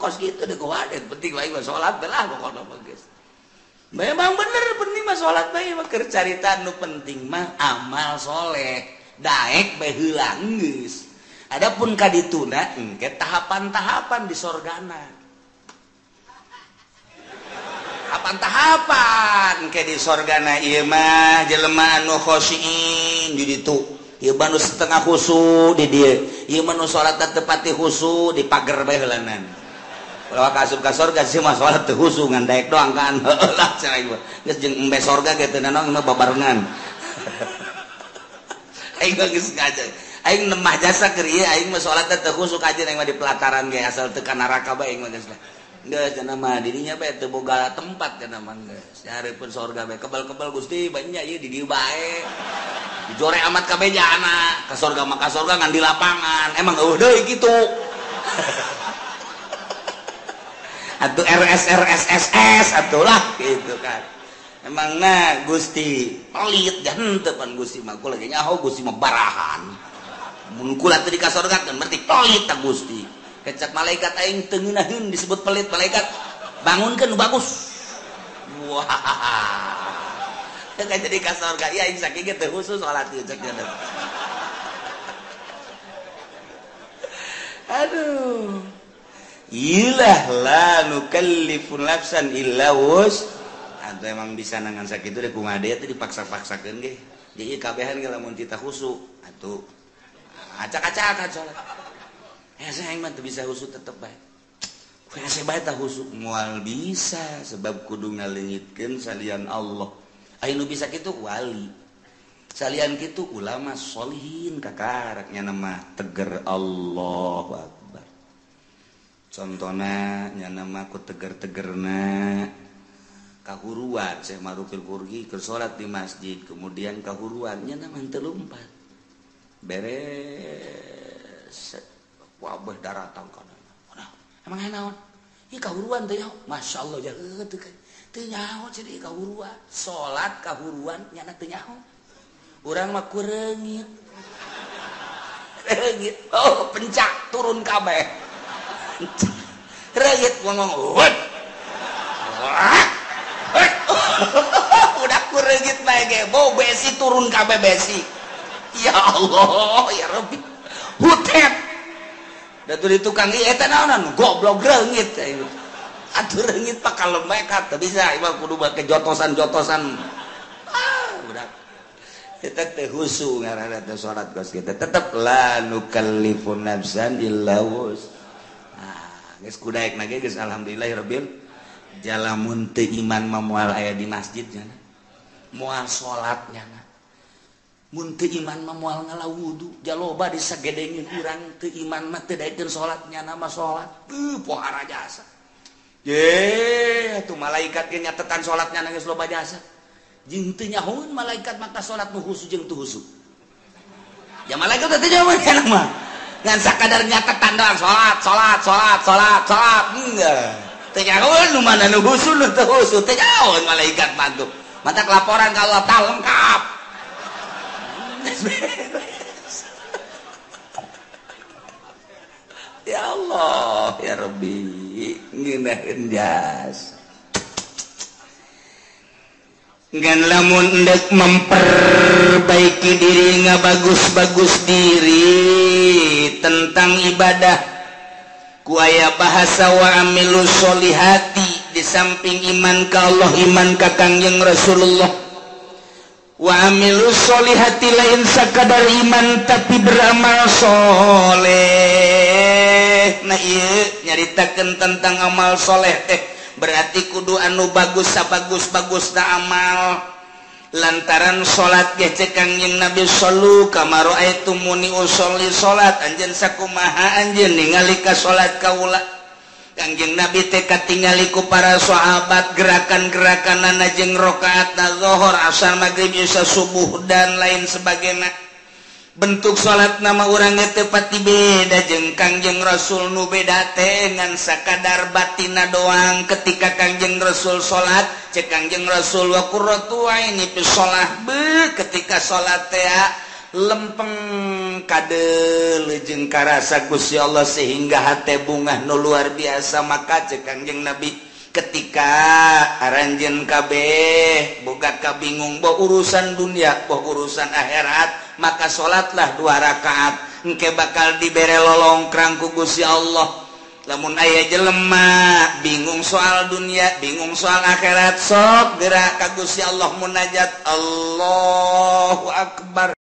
kos gitu? Deh wadet penting baik mah sholat. Belah pokoknya bagus memang bener penting mah sholat baik mah. Kercarita nu penting mah amal soleh. Daek behilangis adapun kadituna engke tahapan-tahapan di sorgana. Tahapan-tahapan ke di sorgana iya mah jelema nu khosiin jadi tuh Iban setengah khusu di dia. Iman salat tepati husu di pagar bae heulanan. Kalau asup ka sorga sih mah salat teu khusu ngan daek doang kan. Heulah cara ieu geus jeung embe sorga teu nanong mah babarengan. Aing geus ngajak aing nemah jasa keur ieu aing mah salat teu khusu ka aing mah di pelataran ge asal teu ka neraka bae aing mah geus nama dirinya boga tempat pun surga kebal-kebal Gusti banyak dijore amat kejana ke surga maka surga ngan di lapangan. Emang udah RS RS SS atuh lah gitu kan. Emang nah Gusti pelit dan pan Gusti mah. Lagi nyaho Gusti mah barahan. Mun kula tadi ka surga kan berarti pelit ta Gusti. kecap malaikat aing tengenahun disebut pelit malaikat. Bangunkan nu bagus. Wah. Kan jadi ka surga iya aing saking gitu, khusus salat itu cek aduh. Ilah la nukallifun nafsan illa wus. Atau emang bisa nangan sakit itu deh kumade itu dipaksa-paksakan gih jadi kabehan kalau mau kita khusus atuh. Acak-acakan sholat bisa mual bisa sebab kudu ngalingitkan salian Allah. Ainu bisa gitu wali. Salian gitu ulama solihin kakaraknya nama teger Allah Akbar. Contohnya nya nama ku teger tegerna kahuruan saya marupil Burgi ke sholat di masjid kemudian kahuruannya nama terlumpat beres. wabah daratang kana. Udah, emang naon? Ieu kahuruan teh Masyaallah jaeuh teu teu nyaho jadi kahuruan. Salat kahuruan nyana teu nyaho. Urang mah kureungit. Reungit. Oh, pencak turun kabeh. Reungit ngomong wet. Udah kureungit bae ge, bo besi turun kabeh besi. Ya Allah, ya Rabbi. Hutet Datu di tukang iya eta naonan goblok reungit Atuh reungit bakal lemekat teu bisa imah kudu make jotosan-jotosan. Ah, budak. Eta teh husu ngaranna teh salat geus kita tetep la nukallifu nafsan illa wus. Ah, geus kudaek nage geus alhamdulillahirabbil jalamun teu iman mah moal aya di masjid nya. Moal salatnya. munte iman memual ngala wudhu jaloba disagedengin urang te iman mah teu daekeun salatnya nama salat uh, pohara jasa. Ye atuh malaikat ge nyatetan salatnya geus loba jasa. Jeung teu nyahoeun malaikat maka salat nu husu jeung teu husu ya malaikat teh jawab kana mah. Ngan sakadar nyatetan doang salat salat salat salat salat enggak. Teu nyahoeun nu mana nu husu nu teu husu teu nyahoeun malaikat mah mata laporan kalau Allah lengkap. ya Allah ya Rabbi nginahin jas. Ngan lamun ndek memperbaiki diri nggak bagus-bagus diri tentang ibadah. Kuaya bahasa wa amilu solihati di samping iman ke Allah iman kakang yang Rasulullah wamilusholihati lain sakadar iman tapi beramalsholeh nah nyaritakan tentang amalsholeh teh. Berarti kudu anu bagus sabagus bagus tak amal. Lantaran salat gece Kajing Nabi Solu kamaro itu muni usoli salat Anjen sakumaha Anj ningali ka salat Kaula. Kanjeng Nabi teka tinggaliku para sahabat gerakan-gerakan nanajeng rakaat nazohor asal maghrib isya subuh dan lain sebagainya. Bentuk salat nama orangnya tepati beda jeng Kangjeng Rasul nu beda dengan sakadar batina doang ketika Kangjeng Rasul salat. Cek Kangjeng Rasul wa qurratu ini pisolah be ketika salat teh ah, lempeng kade lejeng karasa Guya Allah sehingga hate bunga nu luar biasa. Maka cekanjeng nabi ketika aranjen KB boga kabingung bingung bahwa urusan dunia bahwa urusan akhirat maka salatlah dua rakaat. Engke bakal diberre lolong kerangku Gusti Allah. Namun ayah jelemah bingung soal dunia bingung soal akhirat sok gerak kagus ya Allah munajat. Allahu Akbar.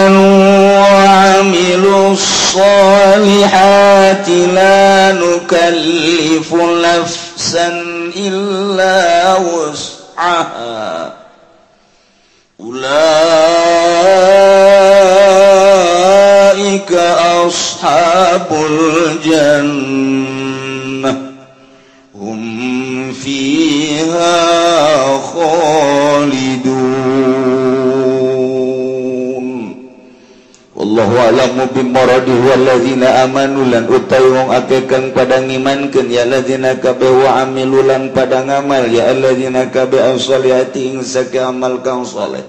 الصالحات لا نكلف نفسا إلا وسعها. أولئك أصحاب الجنة. a'lamu bimaradi walladzina amanu lan utai wong akeh kang pada ngimankeun ya alladzina kabe wa amilu lan pada ngamal ya alladzina kabe as-solihati ing sake amal kang saleh.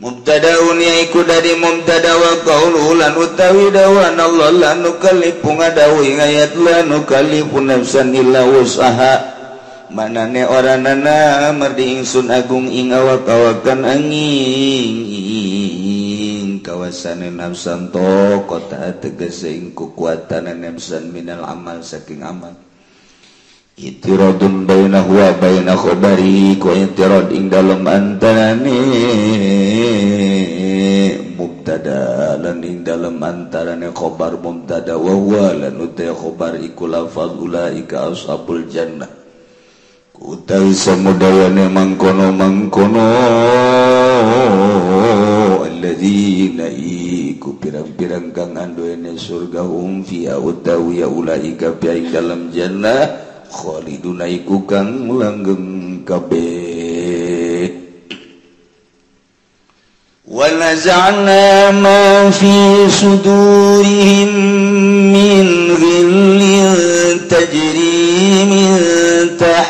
Mubtadaun yaiku dari mubtada wa qaulu lan utawi dawan Allah lan nukallifu ngadawi ayat lan nukallifu nafsan illa wus'aha. Manane orang nana merdi ingsun agung ing awak awakan angin. kawasan nafsan to kota tegesing kekuatan nafsan minal amal saking amal. Itiradun baina huwa baina khabari ku itirad ing dalem antarane mubtada lan ing dalem antarane khabar mubtada wa huwa lan utai khabar iku lafaz ulaika ashabul jannah. utawi samudayane mangkono mangkono. Alladzina iku pirang-pirang kang anduene surga hum fiha utawi ya ulaika fi dalam jannah. Khaliduna iku kang langgeng kabeh. ونزعنا ما في fi sudurihim min تجري من min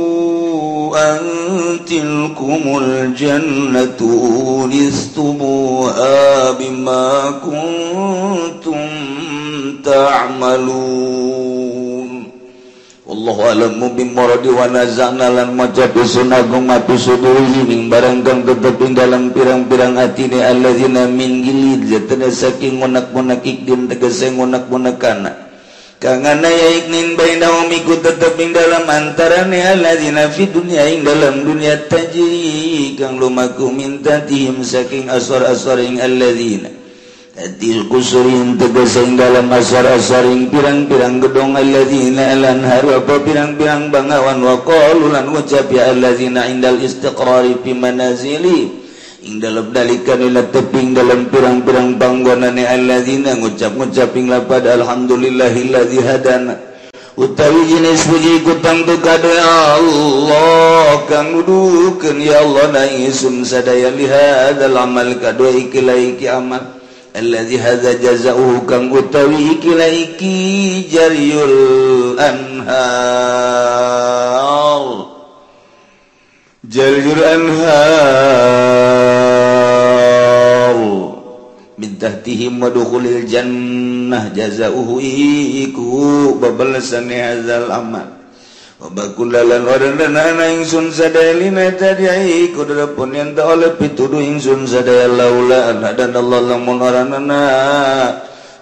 أن تلكم الجنة أورثتموها بما كنتم تعملون Allah alam mubin maradi wa nazana lan maca sunagum matu suduri ning barangkang tetepin dalam pirang-pirang atine alladzina min gilid jatana saking ngonak-ngonak ikdim tegese ngonak-ngonakana Kanganayaknin bainahumiku teteping dalam antaranya alladzina fi dunya ing dalam dunia tajri kang lumaku minta tihim saking asar-asar ing alladzina. Tadi kusurin tegasing dalam asar asaring pirang-pirang gedong alladzina lan harapa pirang-pirang bangawan wa qalu lan ucap ya alladzina indal istiqrari fi manazilih ing dalam dalikan ila teping dalam pirang-pirang panggonane alladzina ngucap-ngucap ing lapad alhamdulillahilladzi hadana. Utawi jenis puji kutang tu kade ya Allah kang nuduhkeun ya Allah na isun sadaya lihat dalam amal kado iki laiki amal. Alladzi hadza jazaohu kang utawi iki laiki jariul anhar. jalurhimhulil Jannah jazahuiku babelessanzal aman Babalan orangsun sadaiku yang oleh pituduh ingsun sada laulaan dan Allah lamun orang anak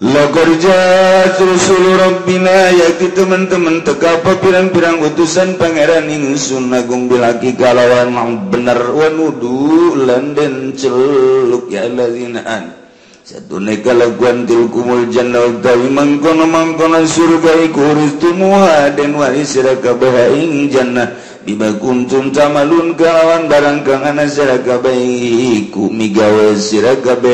lakorja Rasul Rabbina yakti teman-teman apa pirang-pirang utusan pangeran ingsun agung bilaki kalawan mang bener wanudu landen celuk ya lazinaan satu neka laguan kumul jannah utawi mangkono mangkono surga iku tumuha dan waris sirakabah jannah. Bima kuntum tamalun kalawan barang kang ana sirakabah iku migawe sirakabah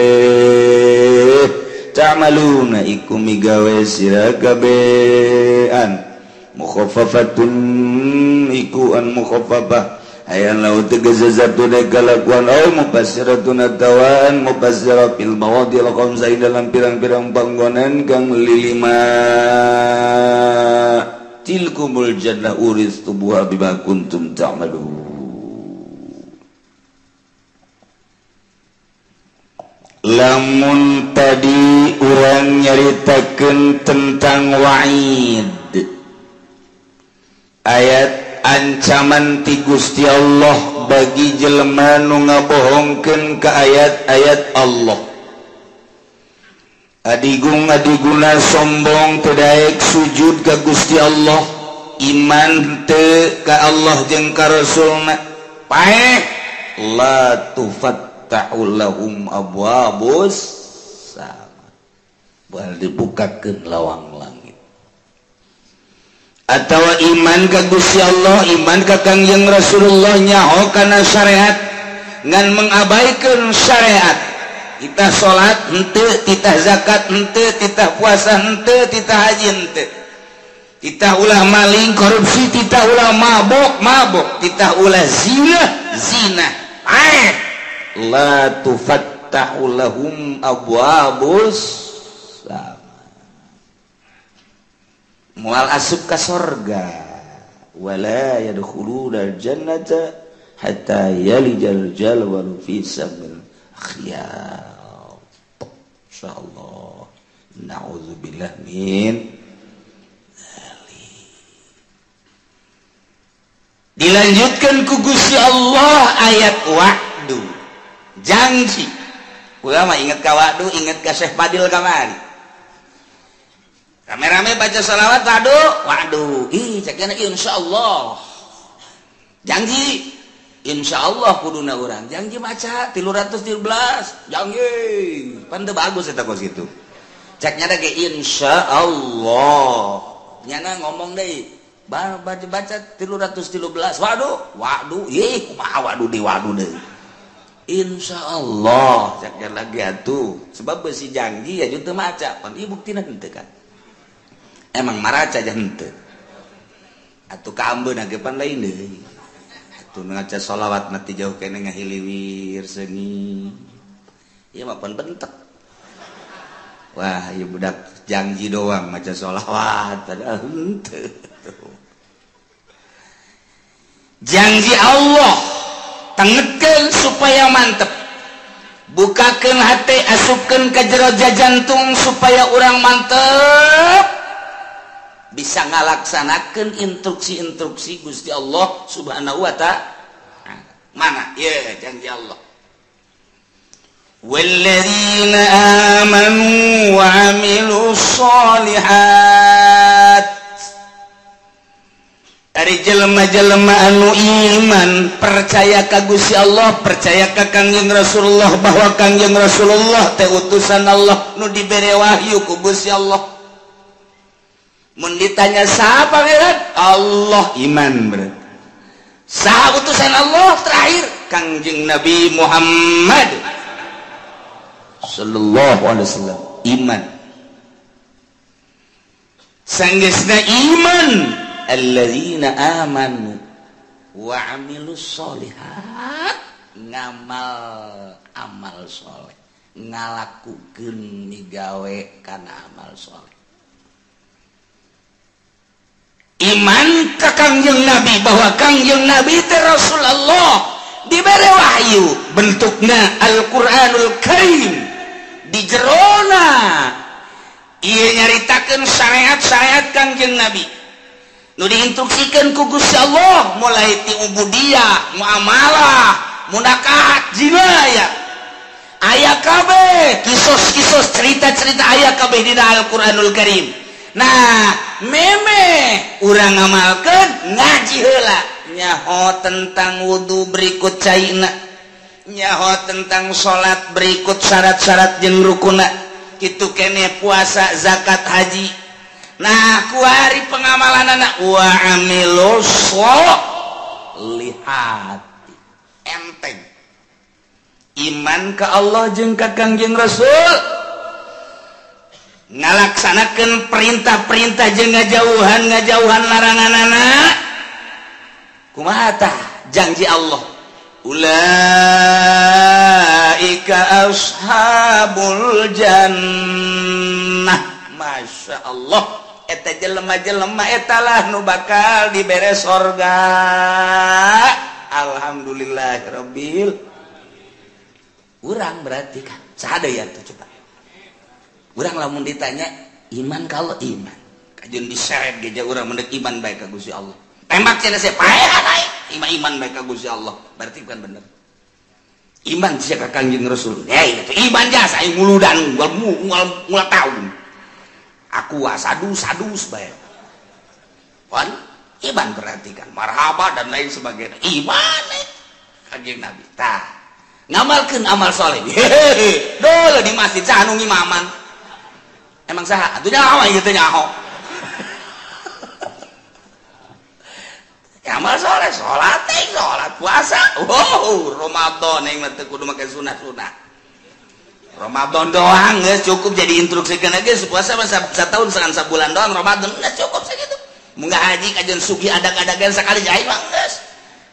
ta'maluna iku migawe sira kabean. Mukhaffafatun iku an mukhaffafah ayan lau tegeze zatu kalakuan au mupasiratun atawan mupasira fil mawadi al khamsa dalam pirang-pirang panggonan kang lilima. Tilkumul jannah uris tubuha bima kuntum ta'malun. lamun tadi orang nyaritakan tentang wa'id. Ayat ancaman ti Gusti Allah bagi jelema nu ngabohongkeun ka ayat-ayat Allah. Adigung adiguna sombong tedaek sujud ka Gusti Allah iman te ka Allah jeung ka Rasulna. Paek! La tufat taftaulahum abwabus sama. Bal dibukakan lawang langit. Atau iman ka Gusti Allah iman ka Kangjeng Rasulullah nyaho kana syariat. Ngan mengabaikan syariat. Kita salat henteu kita zakat henteu kita puasa henteu kita haji henteu. Kita ulah maling korupsi kita ulah mabok mabok. Kita ulah zina zina aib la tufattahu lahum abwabus. Mual asup ka sorga. Wala yadkhuluna jannata hatta yalijal jalwal fi samil khiyar insyaallah. Na'udzubillah min dilanjutkan ku Gusti Allah ayat waktu janji. Ulama ingat kawadu ingat ke Syekh Fadil kamari. Rame-rame baca salawat waduh waduh ih ceknya insya Allah janji. Insya Allah kuduna orang janji baca 313 janji. Pande bagus eta kos itu ceknya ada ke insya Allah nyana ngomong deh baca baca 313 waduh waduh ih kumaha waduh di waduh deh. Insya Allah cakar lagi atuh. Sebab besi janji ya juta maca. Pan ibu tina hente kan? Emang maraca aja hente atuh kambe nagepan lain deh atuh ngaca solawat nanti jauh kena ngahiliwir seni iya mapan bentek. Wah iya budak janji doang maca solawat. Ada hente janji Allah. tengeken supaya mantep. Bukakan hati asupkan ke jeroja jantung supaya orang mantep. Bisa ngalaksanakan instruksi-instruksi Gusti Allah subhanahu wa ta'ala mana? ya yeah, janji Allah. والذين آمنوا وعملوا الصالحات dari jelema-jelema anu iman percaya kagusi Allah percaya ke Kangjeng Rasulullah bahwa Kangjeng Rasulullah teh utusan Allah nu diberi wahyu ku Gusti Allah. Mun ditanya siapa pangeran? Allah iman berarti. Sah utusan Allah terakhir? Kangjeng Nabi Muhammad sallallahu alaihi wasallam. Iman. Sanggeusna iman. alladzina amanu wa amilus solihat ngamal amal soleh. Ngalakukeun migawe kana amal soleh. Iman ka kangjeng nabi bahwa kangjeng nabi teh rasulullah diberi wahyu bentuknya Al-Qur'anul Karim di jerona. Ieu nyaritakeun syariat-syariat kangjeng nabi. nu diinstruksikan ku Gusti Allah mulai ti ubudiyah muamalah munakahat jinaya ayat kabeh kisos-kisos cerita-cerita ayat kabeh dina Al-Qur'anul Karim. Nah meme urang ngamalkeun ngaji heula. Nyaho tentang wudu berikut caina. Nyaho tentang salat berikut syarat-syarat jeung rukuna. Kitu kene puasa zakat haji. nah kuari pengamalan anak wa amilu lihat. Enteng. Iman ke Allah jeung ka Kangjeng Rasul. Ngalaksanakan perintah-perintah jeung ngajauhan ngajauhan larangan anak. Kumaha tah janji Allah? Ulaika ashabul jannah. Masya Allah. eta jelema-jelema etalah nu bakal diberre sorga. Alhamdulillahirobbil. Kurang berarti kan ada ya tuh coba. Kurang lamun ditanya iman kalau iman? Kajun diseret geja orang mendek iman baik ke Gusti Allah. Tembak cina saya payah naik iman iman baik ke Gusti Allah. Berarti bukan bener. Iman sih ke kanjeng Rasul. Ya itu iman jasa mulu dan mual mual mual tahun. aku sadus sadus bae. Wan, iman berarti kan marhaba dan lain sebagainya. Iman eh. kanjeng nabi tah ngamalkan amal soleh. Hehehe. Dulu di masjid sahanu ngimaman. Emang sah itu nyawa gitu nyaho. Amal soleh sholat ting sholat puasa. Wow Ramadan eh, yang kudu makan sunat sunat Ramadan doang guys cukup jadi instruksi kena guys puasa masa setahun sekarang sebulan doang Ramadan nggak cukup segitu. Munggah haji kajian sugi ada kadagan sekali jahit bang guys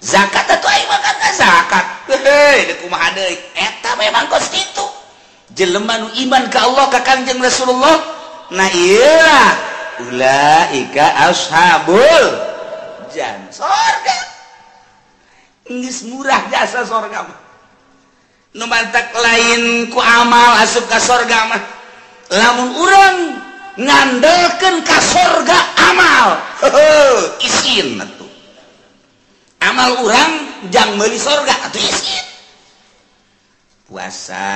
zakat atau aing mah kan zakat. Hei kumaha deui? Eta memang kos itu jelema nu iman ka Allah ka Kanjeng Rasulullah. Nah iya ulaika ashabul jan sorga. Murah jasa sorga mah. numantak lain ku amal asup ka sorga mah. Lamun urang ngandelkan ka sorga amal. Isin atuh. Amal urang jang meuli sorga atuh isin. Puasa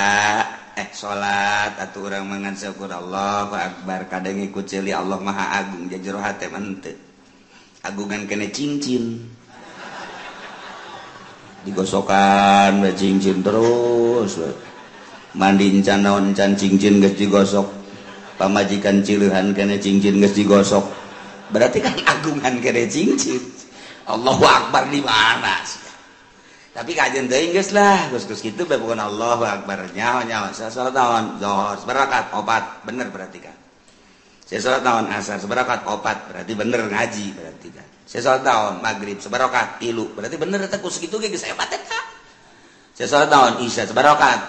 eh salat atuh urang mangan syukur Allah akbar. Kadang ikut celi Allah Maha Agung jajero hate manteu. Agungan kene cincin. digosokan cincin terus mandi can naon can cincin geus digosok. Pamajikan cileuhan kene cincin geus digosok. Berarti kan agungan kene cincin Allahu akbar di mana? Tapi kajian teh geus lah geus geus kitu bukan Allahu akbar. Nyawa nyawa salat naon zohor berakat opat. Bener berarti kan? Saya sholat tahun asar seberakat opat berarti bener ngaji berarti kan. Saya sholat tahun maghrib seberakat ilu berarti bener itu kus gitu kayak saya mati kan saya sholat tahun isya seberakat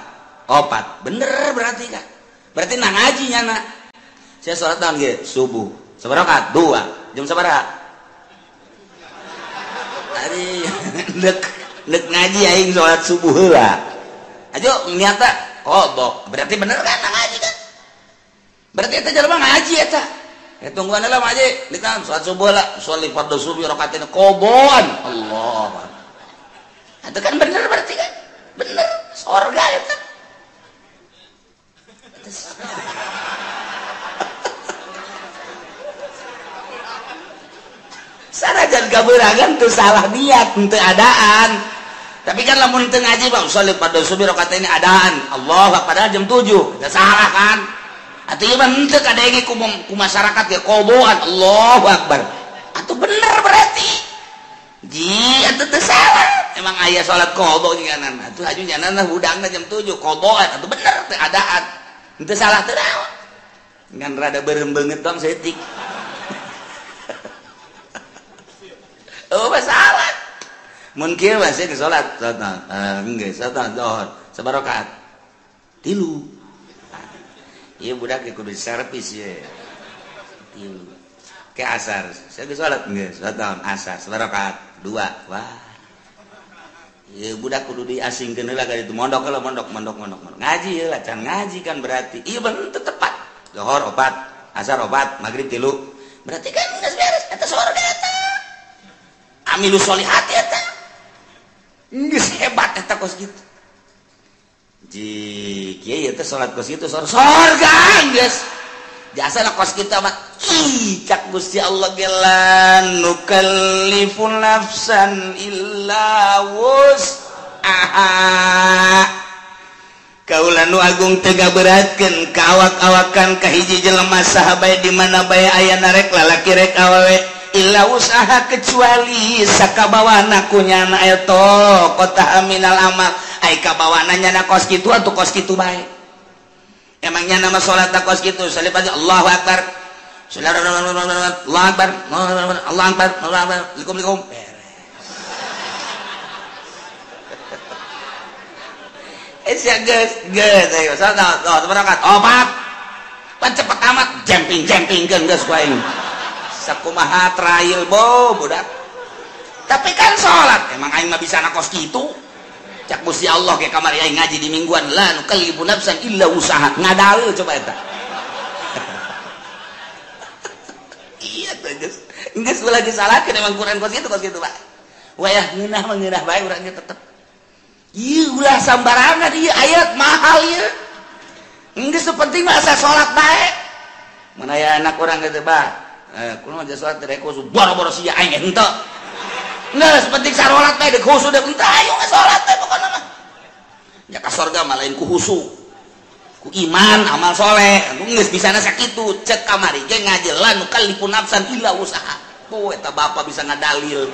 opat bener berarti kan berarti nang ngaji nyana saya sholat tahun gitu subuh seberakat dua jam seberapa? Tadi dek dek ngaji aing sholat subuh lah ayo niata oh berarti bener kan nang ngaji kan berarti eta jalma ngaji eta. Ya tungguan lah ngaji kita salat subuh lah. Sholat fardu subuh rakaat ini koboan Allah itu kan bener berarti kan? Bener. Sorga eta sanajan kaberangan tuh salah niat untuk adaan. Tapi kan lamun teu ngaji bang sholat fardu subuh rakaat ini adaan. Allah padahal jam 7 tidak salah kan ku, masyarakat ya koboan Allah Akbar atau bener berarti ji atau salah emang ayah sholat kobo jangan atau aju jangan lah udang jam tujuh koboan atau bener keadaan itu salah terawan dengan rada berem banget dong setik oh masalah mungkin masih ke sholat sholat uh, enggak sholat dohor sebarokat tilu Iya budak ya kudu servis ya. Tilu. Ke asar. Saya ke sholat nggak? Sholat tahun asar. Sholat dua. Wah. Iya budak kudu diasingkan lah kali itu mondok kalau mondok mondok mondok mondok. Ngaji ya lah. Can ngaji kan berarti. Iya bener tepat. Dohor obat. Asar obat. Maghrib tilu. Berarti kan nggak beres. Eta surga eta. Amilu solihati eta. Nggak hebat eta kos gitu. itu salat itu surga jasa kos kita mah cak Gusti Allah gelan nukallifun nafsan illa wus'aha. Kaula nu agung tega beratkan ka awak-awakan ka hiji jelema sahabat di mana bae aya narek lalaki rek awewe. illa usaha kecuali sakabawana kunyana eto kota aminal amal ai kabawana nyana kos kitu atau kos kitu bae emangnya nama salat kos kitu salih Allahu akbar Allah akbar Allah akbar Allah akbar Assalamualaikum Eh siap geus geus ayo sana oh berangkat opat pan cepet amat jemping jemping geus ku aing sakumaha trail bo budak. Tapi kan salat emang aing mah bisa nakos kitu. Cak Gusti Allah ke kamar aing ngaji di mingguan. La nu kalibu nafsan illa usaha ngadalu coba eta. Iya tuh geus. Geus ulah disalahkeun emang Quran kos kitu kos kitu Pak. Wayah ngeunah mah ngeunah bae urang ge tetep. Ieu ulah sambarangan ieu ayat mahal ieu. Geus penting mah asa salat bae. Mana ya anak orang gitu bah surga malain kuhusu ku iman amal soleh. Nges di sana sakit cek kamari ge ngajelan kali pun nafsan ila usaha. Poe eta bapak bisa ngadalil.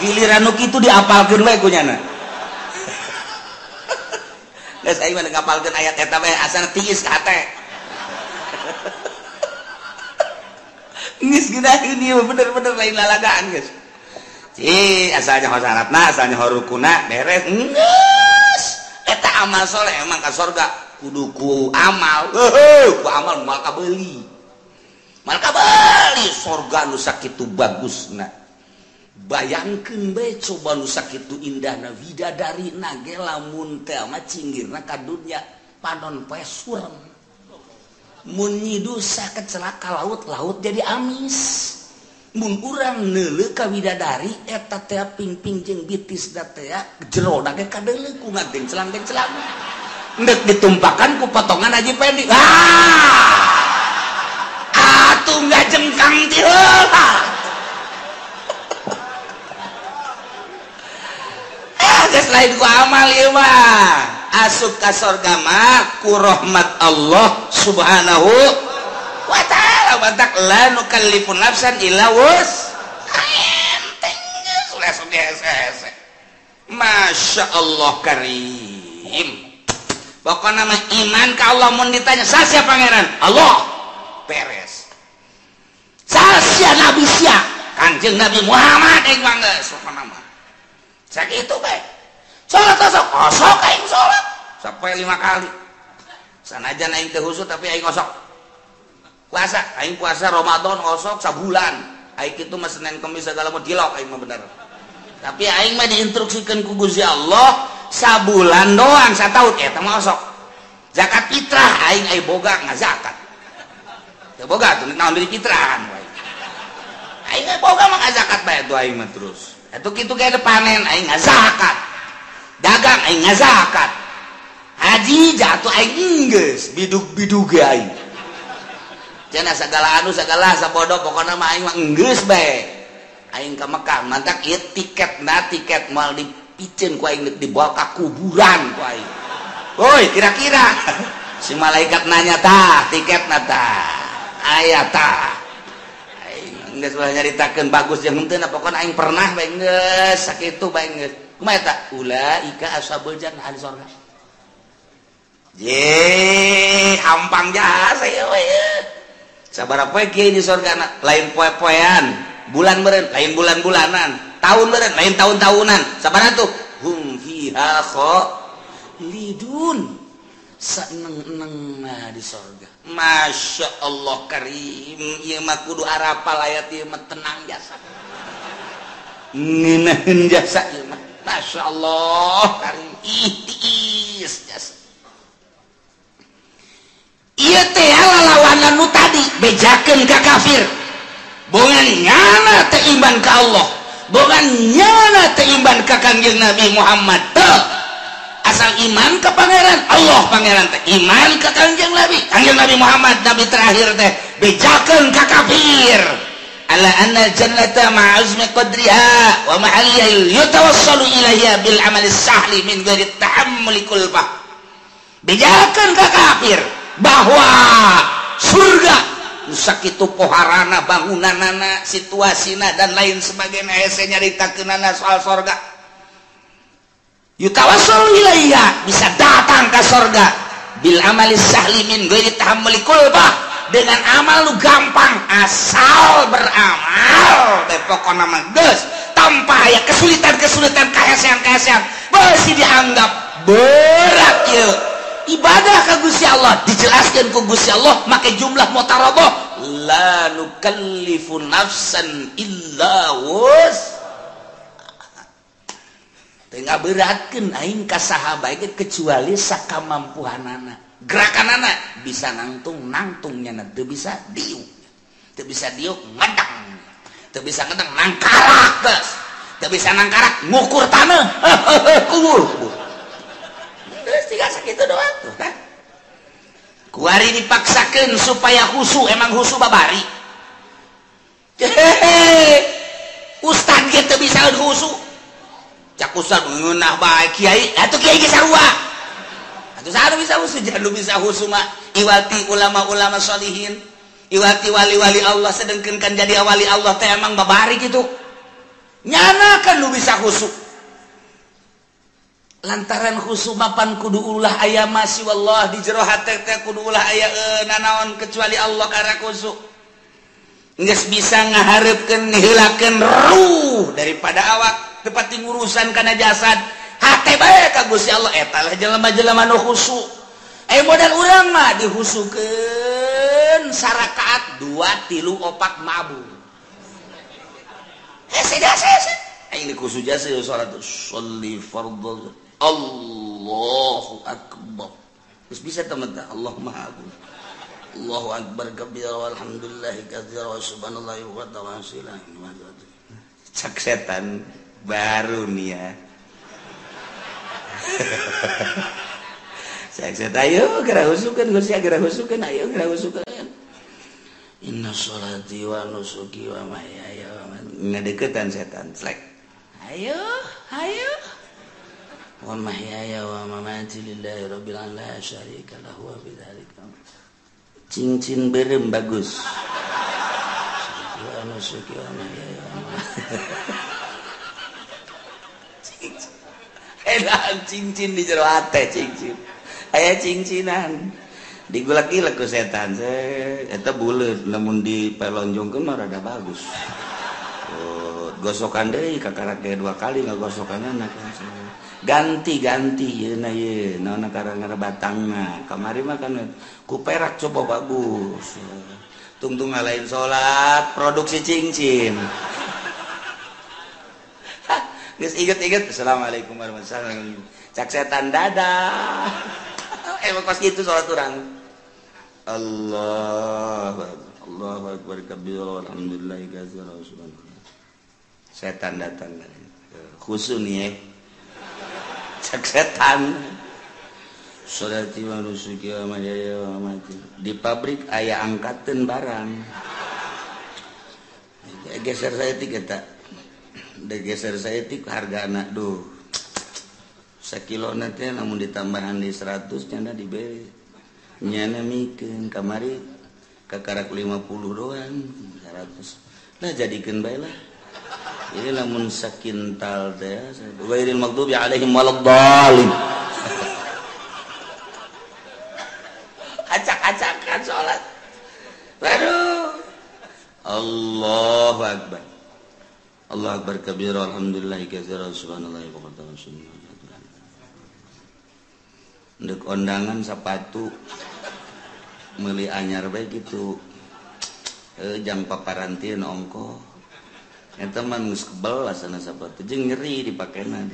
Giliran nu kitu diapalkeun we ku nyana geus aing mah ngapalkeun ayat eta we asana tiis ka hate. bener-bener lain lalagaan guys Cih, asalnya syarat asalnya horukuna, beres. Nges. Eta amal soleh emang ke sorga. Kudu ku amal. Ku amal mal kabeli. Mal kabeli. Sorga nu sakitu bagusna. Bayangkan bae coba nu sakitu indahna widadari nage lamun teh mah cinggirna ka dunya panon poe surem. munyidusa kecelaka laut-laut jadi amis. Mun urang neule ka widadari eta teh pingping jeung bitis da teh jero da ge kadeule ku ngadeng celang-deng celang. Ndek ditumpakan ku potongan Haji Pendi. Ah! Atuh ngajengkang ti heula ah geus lain ku amal ieu mah. asup ka sorgama ku rahmat Allah subhanahu wa ta'ala. Batak la nukallifun nafsan illa wus. Masya Allah karim. Pokoknya nama iman ka Allah mun ditanya sasya pangeran? Allah. Peres. Sasya nabi siya kanjeng Nabi Muhammad yang bangga sopan nama sakit itu baik salat asa kosok oh, aing salat sampai lima kali. Sanajan aing teh khusus tapi aing kosok puasa aing puasa Ramadan kosok sabulan. Aing itu mah Senin Kamis segala mau dilok aing mah bener. Tapi aing mah diinstruksikan ku Gusti Allah sabulan doang sataun eta mah kosok zakat fitrah aing aing boga ngazakat teu boga tuh naon dari fitrahan aing aing boga mah ngazakat bae tuh aing mah terus. Atuh kitu kayak panen aing ngazakat dagang aing ngazakat. Haji jatuh aing enggeus bidug-bidug aing. Cenah segala anu segala sabodo pokona mah aing mah enggeus bae aing ka Mekah mantak ieu tiketna tiket mal dipicen ku aing dibawa ka kuburan ku aing. Woi kira-kira. Si malaikat nanya tah tiketna tah? Aya tah. Aing geus nyaritakeun bagus jeung henteu pokona aing pernah bae geus sakitu bae geus Kumaha eta? Ulaika ashabul jannah ahli surga. Ye, hampang jasa ya we sabar poe kiai di surga lain poe-poean bulan meren lain bulan-bulanan tahun meren lain tahun-tahunan. Sabar tuh hum fiha lidun seneng-eneng nah di surga. Masya Allah karim. Iya mah kudu arapal ayat iya mah tenang jasa. Nginahin jasa iya mah Masya Allah lawanan tadi bejakan ke kafir. Bukannyana teimbang ke Allah. Bukannyana teimbang ke Kanjeng Nabi Muhammad. Tuh. asal iman ke Pangeran Allah Pangeran teh. Iman ke Kanjeng Nabi Kanjeng Nabi Muhammad Nabi terakhir teh bejakan ke kafir. ala anna jannata ma'azmi qadriha wa ma'aliyah yutawassalu ilaiha bil amali sahli min ghairi tahammuli kulbah. Bejakan ke kafir bahwa surga sakit itu poharana bangunan nana situasi dan lain sebagainya. Ese nyarita kenana soal surga yutawassalu ilaiha bisa datang ke surga bil amali sahli min ghairi ta'ammuli kulbah. Dengan amal lu gampang asal beramal. Pokok nama gus. Tanpa ya kesulitan kesulitan kahesean kahesean masih dianggap berat yuk ibadah ke Gusti Allah dijelaskan ke Gusti Allah make jumlah mutaroboh la nukallifu nafsan illa wus. Tengah beratkan aing sahabat kecuali sakamampuhanana gerakan anak. Bisa nangtung nangtungnya nanti bisa diuk. Teu bisa diuk ngedang teu bisa ngedang nangkarak guys teu bisa nangkarak ngukur tanah. Kubur doang kuari dipaksakan supaya khusu. Emang khusu babari? Ustad gitu bisa khusu. Cak ustad mengenah baik kiai. Atau kiai sarua Iwati ulama-ulama Shalihin Iwati wali-wali Allah sedengkenkan jadi awali Allah teh emang babari gitu nyanakan lu bisa husu. Lantaran khusuk mapan kudu ulah aya masih wallah di jero hati teh kudu ulah aya e, nanaon kecuali Allah karena khusuk nggak bisa ngaharapkan nihilakan ruh daripada awak. Tepati urusan karena jasad. hati baik ka Gusti Allah. Eh, Eta lah jelema-jelema nu khusu eh modal urang mah dihusukeun sarakaat 2 3 opat mabung. Hese dase ini khusus jasa. Ya sholat sholli fardhu Allahu akbar. Terus bisa teman-teman Allah maha agung. Allahu akbar kabir walhamdulillah kathir wa subhanallahi wa ta'ala cak setan baru nih ya. Inna sholati wa nusuki wa mahyaya wa mamati ngadeketan setan flek. Ayo, ayo. Wa mahyaya wa mamati lillahi rabbil alamin la syarika lahu wa bidzalika. Cincin berem bagus. Wa nusuki wa mahyaya wa mamati. edan cincin di jero ate cincin. Aya cincinan. Digulak-gilak ku setan eta bulet namun di pelonjongkeun mah rada bagus. Oh, gosokan deui ka karakter dua kali ngagosokanna ganti-ganti yeuna ye naon karangna batangna kamari mah kan ku perak coba bagus tungtung ngalain salat produksi cincin. inget-inget Assalamualaikum warahmatullahi cak setan dadah. Emang pas gitu sholat orang Allah Allah Akbar kabir Alhamdulillah gazir setan datang khusun ya. Cak setan Salati wa nusuki wa mahyaya wa mamati. Di pabrik ayah angkatan barang. Geser saya tiga tak? degeser saya ti harga anak do sekilo nanti namun ditambahan di 100 nyana diberi. Nyana mikin kamari kakarak 50 doang 100 nah jadikan baiklah ini namun sakintal teh wairil maghdubi alaihim waladhdallin. Acak-acakan sholat. Waduh. Allahu Akbar. Allah akbar kabira alhamdulillah katsira subhanallah wa qadara Ndek ondangan sepatu meuli anyar bae gitu. E, jam paparantin ongko. Eta mah geus kebelasana sepatu jeung nyeri dipakena.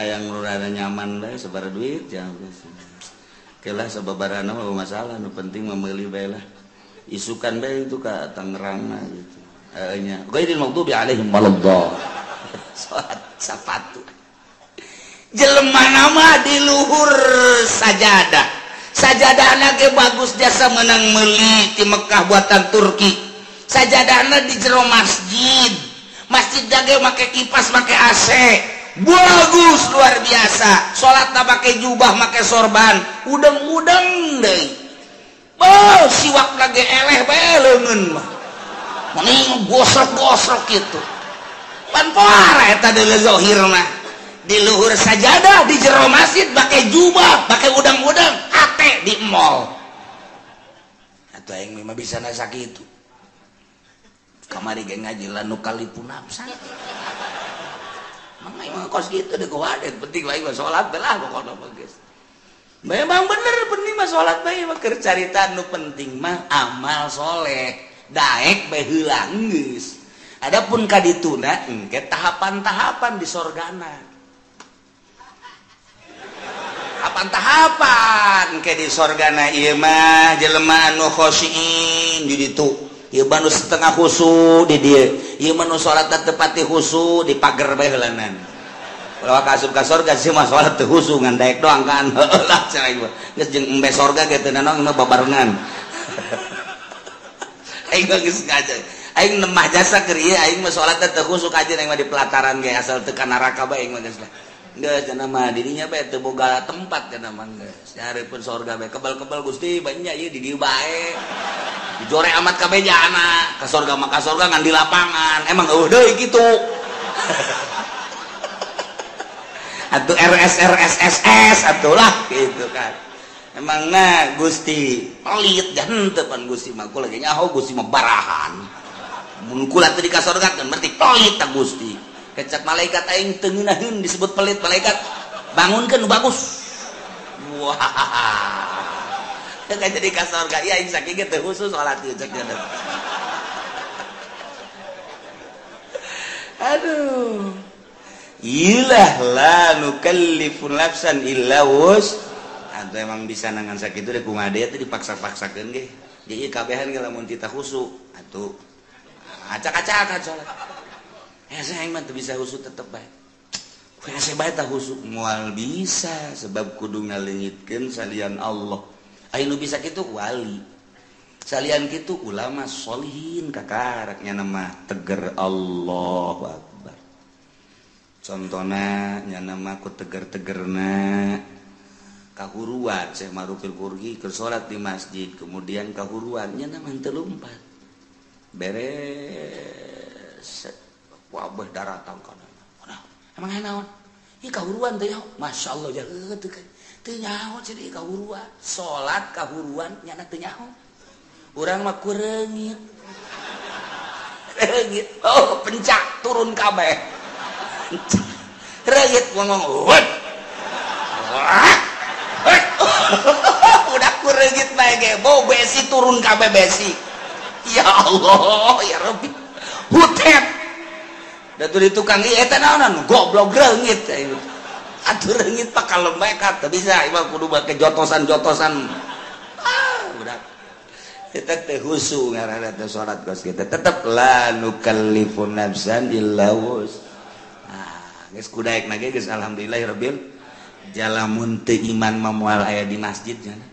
Hayang rada nyaman bae sabara duit ya. Kelah sababaraha mah masalah, nu penting memeuli bae lah. Isukan bae itu ka Tangerang gitu. nya ghairil maghdubi alaihim waladdallin. salat sapatu jelema nama di luhur sajadah. Sajadahna ge bagus jasa menang meuli di Mekah buatan Turki. Sajadahna di jero masjid. Masjid jage make kipas make AC bagus luar biasa. Salat tak pakai jubah make sorban. Udeng-udeng deui Oh, siwak lagi eleh bae leungeun mah. mening gosok-gosok gitu panhirna diluhur sajadah di jero masjid pakai jubah pakai udang-udang ate di mall. Atau yang memang bisa sakit itu. Kamari geng ngaji lanu kali pun absen Mang emang kos gitu deh wadet penting lagi mah salat lah pokoknya mah geus. Memang bener penting mah salat bae mah keur carita nu penting mah amal soleh. Daek belanggis Adapun ka dituna engke tahapan-tahapan di sorgana. Tahapan-tahapan ke di sorgana Imah jelema nukhosin jadi tuh Iban setengah khusu di dia Iman salat tepati khusu di pagar bahelanan kalau kasur ka sorga sih mah salat teu khusu ngan daek doang kan. Heula cara ieu geus jeung embe sorga ge teu nanaon mah babarengan. aing lemah jasa ke aing mah salat teh khusuk aja aing mah di pelataran ge asal teu ka neraka bae aing mah geus geus cenah mah dirinya bae teu boga tempat cenah mah geus sareupeun surga bae. Kebal-kebal Gusti banyak ieu di dieu bae. Dijore amat ka beja ka surga mah ka surga ngan di lapangan. Emang eueuh deui kitu atuh RS RS SS atuh lah kitu kan. emang nah Gusti pelit dan hmm, tepan Gusti maku lagi nyaho Gusti membarahan mengkulat tadi kasorgat kan berarti pelit ta Gusti. Kecap malaikat aing tengenahun disebut pelit malaikat. Bangunkan bagus. Wah. Kan jadi kasorgat iya aing saking gitu khusus sholat cek aduh. Ilah la nukallifun nafsan illa wus atau emang bisa nangan sakit itu ku ngade itu dipaksa-paksakan ge jadi kabehan ge lamun kita husu atuh. Acak-acakan soalnya. Ya saya emang tuh bisa husu tetep baik Kena saya tak husu. Mual bisa sebab kudu ngalingitkan salian Allah. Ayo bisa gitu wali. Salian gitu ulama solihin kakaraknya nama teger Allah Akbar. Contohnya nya nama ku teger-tegerna. kahuruan saya marukil Purgi ke salat di masjid kemudian kahuruannya namanya terlumpat beres. Wabah darah tangkon emang naon ini kahuruan teh Masya Allah jaga teu kan. Teh nyaho jadi kahuruan. Salat kahuruan nyana teh nyaho. Urang mah kureungit reungit oh pencak turun kabeh. Reungit ngomong wah! udah kureungit bae ge bau besi turun kabeh besi ya Allah ya Rabbi hutet Datu di tukang ieu eta naonan goblok reungit Atuh reungit pak kalau mereka teu bisa imah kudu make jotosan-jotosan. Ah, budak. Eta teh husu ngaranna teh salat kos kita. Tetep la nukallifu nafsan illa wus. Ah, geus kudaek na geus alhamdulillah rabbil jalamun teu iman mah moal aya di masjid jana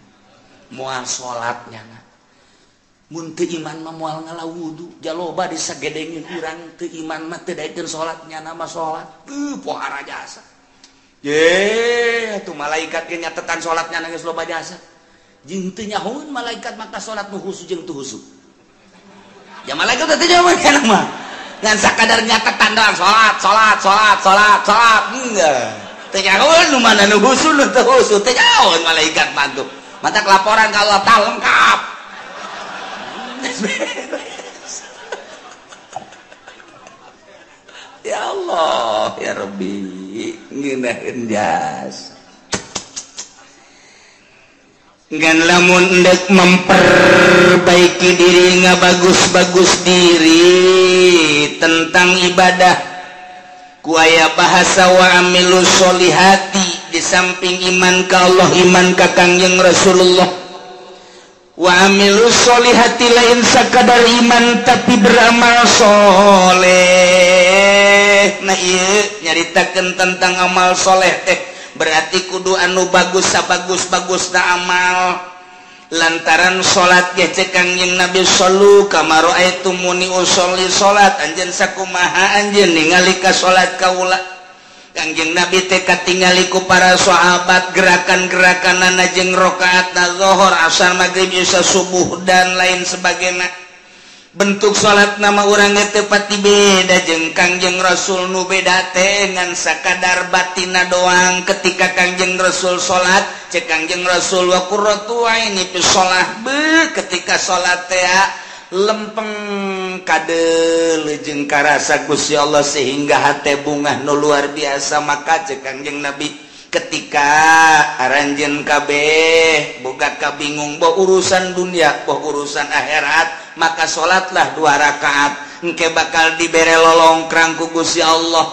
mual salatnya munte iman memual ngala wudhu jaloba disagedengin urang teu iman mah teu daekeun salatnya nama salat Euh pohara jasa. Ye atuh malaikat ge nyatetan salatnya geus loba jasa. Jeung teu nyahoeun malaikat maka salat nu husu jeung teu husu ya malaikat teh jawab kana mah. Ngan sakadar nyatetan doang salat salat salat salat salat enggak. Nu mana nu husu nu teu husu teh malaikat bantu mata laporan kalau tak lengkap. Ya Allah ya Rabbi nginahin jas. Ngan lamun ndek memperbaiki diri nggak bagus-bagus diri tentang ibadah kuaya bahasa waamilusholihati di samping iman ke Allah iman kakang yang Rasulullah. Waamilusholihati lain sakadar iman tapi beramal soleh. Nah iya nyaritakan tentang amal soleh teh. Berarti kudu anu bagus sabagus bagus na amal. lantaran salat gecekangnyin Nabi Solu kamar itu muni usoli salat anjen sakumaha anjen ningalika salat kaula. Kangjeng Nabi teka tinggaliku para sahabat gerakan-gerakan nanajeng rakaat nazohor zuhur asar maghrib isya subuh dan lain sebagainya. bentuk salat nama orangnya tepati beda jeng Kangjeng Rasul nu beda dengan sakadar batina doang ketika Kangjeng Rasul salat cek Kangjeng Rasul wa tua ini shalah be ketika salat teh lempeng kade jeung karasa Gusti Allah sehingga hate bungah nu luar biasa maka cek Kangjeng Nabi ketika aranjen KB buka ka bingung bahwa urusan dunia bahwa urusan akhirat maka salatlah dua rakaat. Engke bakal diberre lolongkrang kerangku Guya Allah.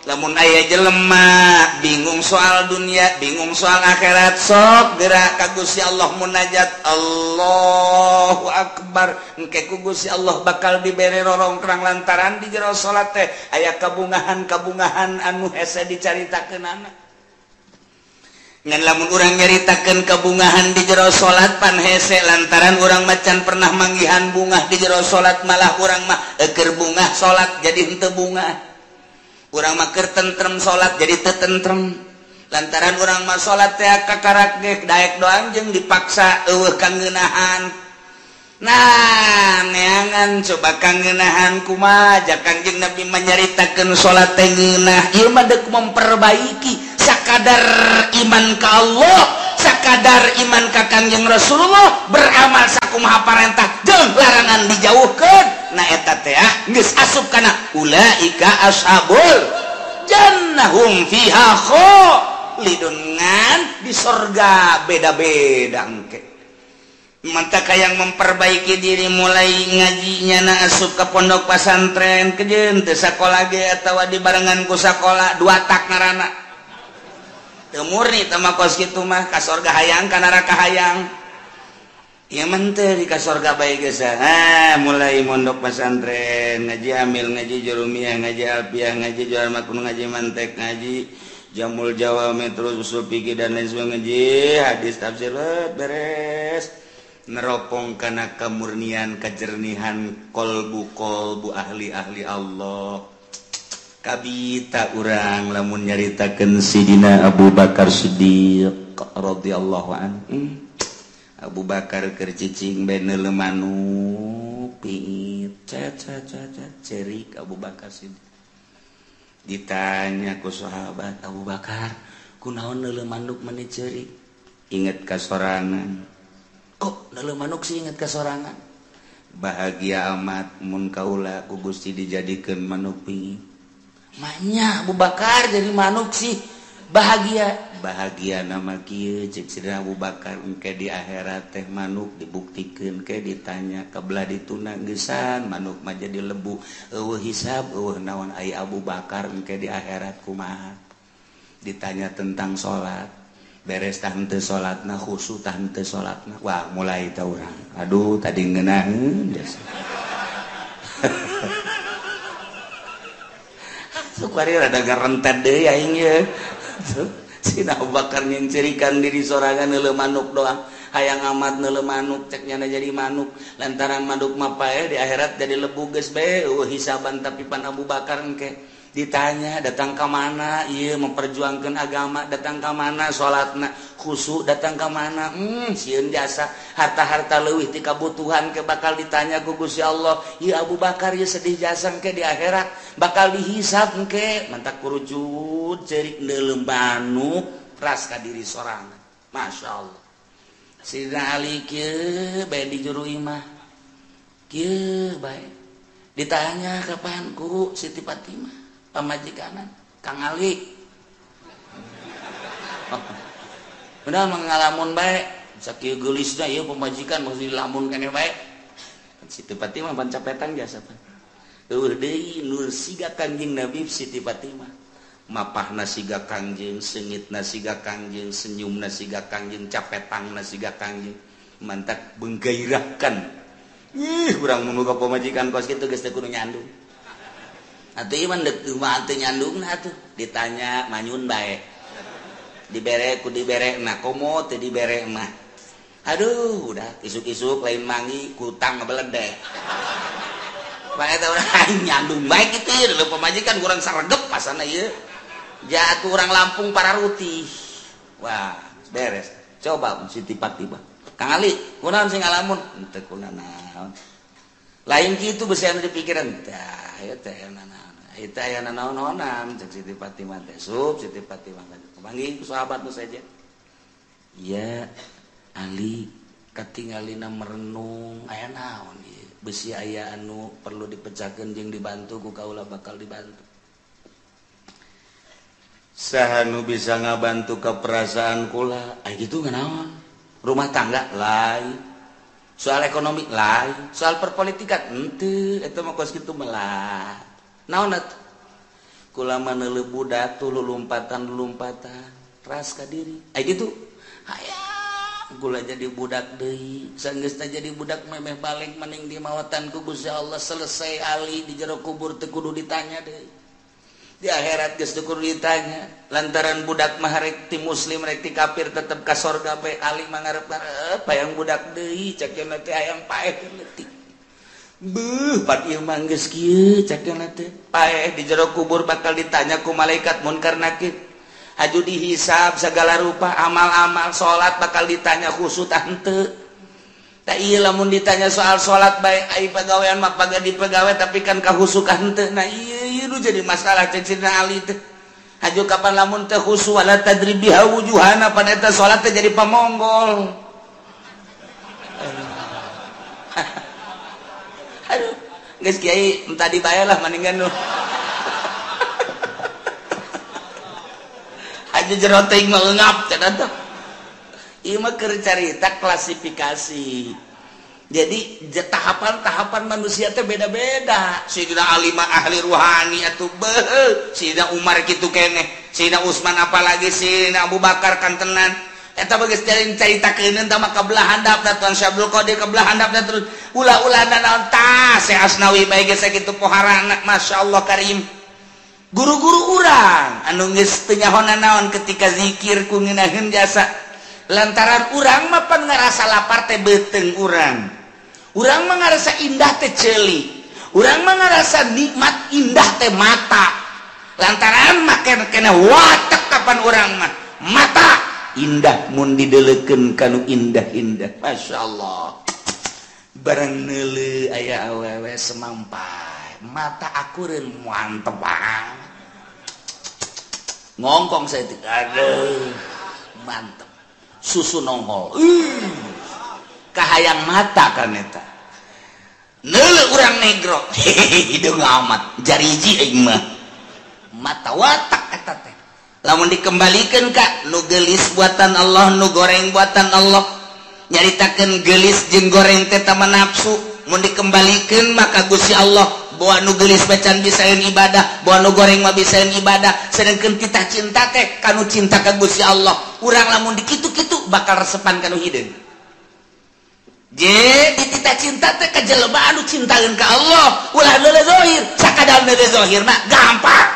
Namun ayah jelemah bingung soal dunia bingung soal akhirat sok gerak kagusya Allah munajat. Allahu Akbar. Engke kugusya Allah bakal diberre lolongkrang lantaran di jero salat teh. Ayah kabungahan kabungahan anu hese dicaritakeun anak ngan lamun orang nyaritakan kebungahan di jero salat pan hese lantaran orang macan pernah manggihan bunga di jero salat malah orang mah eger bunga salat jadi henteu bunga orang maker tentrem salat jadi teu tentrem. Lantaran orang mah salat teh kakarak daek doang jeung dipaksa eueuh kangeunahan. nah neangan coba kangenahan kumaja Kangjeng Nabi menyaritakan salat tengenah ilmu dek memperbaiki sakadar iman ke Allah sakadar iman ke Kangjeng Rasulullah. Beramal sakumaha perintah jeung larangan dijauhkan nah eta teh ah, geus asup kana. Ulaika ashabul jannahum fiha lidungan di sorga beda-beda engke. mantap yang memperbaiki diri mulai ngajinya na asup ke pondok pasantren kejen teu sakola ge atawa di barenganku sakola dua tak narana. Temurni tema kos gitu mah ka sorga hayang ka neraka hayang. Ya teu di ka sorga baik gesa ah mulai mondok pasantren ngaji amil ngaji jurumiah ngaji alpiah ngaji jual makun ngaji mantek ngaji jamul jawa metro usul pikir dan lain sebagainya. Hadis tafsir beres. neropong karena kemurnian kejernihan kolbu kolbu ahli-ahli Allah. Kabita urang lamun nyaritakeun Sidina Abu Bakar Siddiq radhiyallahu anhu Abu Bakar keur cicing bae neuleumanu piit cerik Abu Bakar Siddiq. Ditanya ku sahabat Abu Bakar kunaon neuleum manuk meni cerik? Inget kasorangan. kok lalu manuk sih inget kesorangan bahagia amat mun kaula ku Gusti dijadikan manuk pingin Manya Abu Bakar jadi manuk sih. Bahagia. Bahagia nama kieu cek sida Abu Bakar engke di akhirat teh manuk dibuktikan ke ditanya kebelah dituna gesan manuk mah jadi lebu. Eueuh hisab eueuh naon ai Abu Bakar engke di akhirat kumaha? Ditanya tentang sholat. beres tante salat nah khusu tante salat nah wah mulai tahu orang aduh tadi ngenang sukari Sina bakar nyincirikan diri sorangan manuk doang. Hayang amat nele manuk ceknya jadi manuk. Lantaran manuk mapae di akhirat jadi lebu geus bae hisaban tapi pan Abu Bakar engke. ditanya datang ke mana? Ia memperjuangkan agama. Datang ke mana salatna khusuk datang ke mana? Hmm, siun jasa harta-harta lewih di kabutuhan ke bakal ditanya ku Gusti Allah. Ya Abu Bakar ya sedih jasa ke di akhirat. Bakal dihisab ke mantak kurujud cerik nelem banu ras ka diri sorangan Masya Allah. Sidina Ali kieu bae di juru imah. Kieu bae ditanya kapan ku? Siti Fatimah. pemajikan Kang Ali. Benar mengalamun baik sakit gelisnya iya pemajikan mesti lamun kene baik Siti Fatimah pancapetan jasa panEur deui nur siga kanjing Nabi Siti Fatimah. Mapahna siga kangjeng sengit siga kangjeng senyumna siga kangjeng capetang siga kangjeng mantak menggairahkan. Ih kurang menuka pemajikan kos kitu geus teu kudu nyandung. nyandung ditanya manyun baik diberreku dibere nah komo diberre mah aduh udah isuk-isuk lain mangi kutang ngebeledek Pak orang nyandung baik itu ya pemajikan kurang saregep pasana ya jatuh orang Lampung para ruti wah beres coba si tiba-tiba Kang Ali kunaon sing ngalamun henteu kunaon lain gitu bisa anu dipikiran tah ya teh naon itu aya naon-naonan cek Siti Fatimah teh sub Siti Fatimah panggil sahabat tuh saja. Iya Ali ketinggalina merenung. Aya naon ieu besi aya anu perlu dipecahkan jeng dibantu ku kaulah bakal dibantu. Sahanu bisa ngabantu ke perasaan kula. Ay gitu ngenawan rumah tangga lain. soal ekonomi lain soal perpolitikan ente itu mah kos gitu melah naon atuh kulama budak datu lulumpatan lulumpatan ras ka diri. Aya gitu? Hayang gula jadi budak deui. Sanggeus jadi budak memeh balik maning di mawatan ku Gusti Allah selesai ali di jero kubur teu kudu ditanya deui. di akhirat geskur ditanya lantaran budak marekti muslim rekti kafir tetap kas sorga pe Ali mengharapkan payang budak Dehi ayam di jero kubur bakal ditanya ku malaikat munkar nakir. Haju dihisap segala rupa amal-amal salat bakal ditanya khusut ante lamun ditanya soal salat baik pegawaian mah paga di pegawai tapi kan kahusukan teh. Nah iya itu jadi masalah cecina ali teh. Haju kapan lamun teh husu wala tadribi hawujuhana pan eta salat teh jadi pamonggol aduh geus kiai tadi dibayar lah mendingan lu haju jero mah ngap cenah teh. Ima cerita klasifikasi. Jadi tahapan-tahapan manusia teh beda-beda. Sayyidina Ali mah ahli ruhani atuh beuh. Sayyidina Umar kitu keneh. Sayyidina Usman apalagi Sayyidina Abu Bakar kantenan. Eta geus cerita keuneun tah kebelah handap Tuan Syabdul Qadir kebelah handap terus. Ulah-ulahna naon tah si Asnawi bae geus anak poharana masyaallah karim. Guru-guru urang anu geus teu naon ketika zikir ku ngeunaheun jasa. lantaran urang mapan ngerasa lapar teh beteng urang. Urang mengarasa indah teh celi. Urang mengarasa nikmat indah teh mata. Lantaran makan kena watak kapan urang mah. Mata indah mun dideleken kanu indah-indah. Masya Allah barang nele ayah awewe semampai. Mata akurin mantep banget ngongkong saya aduh mantep. susu nongol. Kahayang mata kaneta orang negro. Ngamat jariji mata watak namun dikembalikan Kak nugelis buatan Allah nu goreng buatan Allah. Nyaritakan gelis jeng goreng teta menafsu mau dikembalikan maka Gusi Allah nu gelis becan bisa ibadah buah nu goreng mah bisa ibadah. Sedangkan kita cinta teh kanu cinta ka Gusti Allah. Urang lamun dikitu-kitu bakal resepan kanu hideung je di kita cinta teh kajelebaan anu cintakeun ka Allah. Ulah leuleuh zahir sakadal leuleuh zahir mah gampang.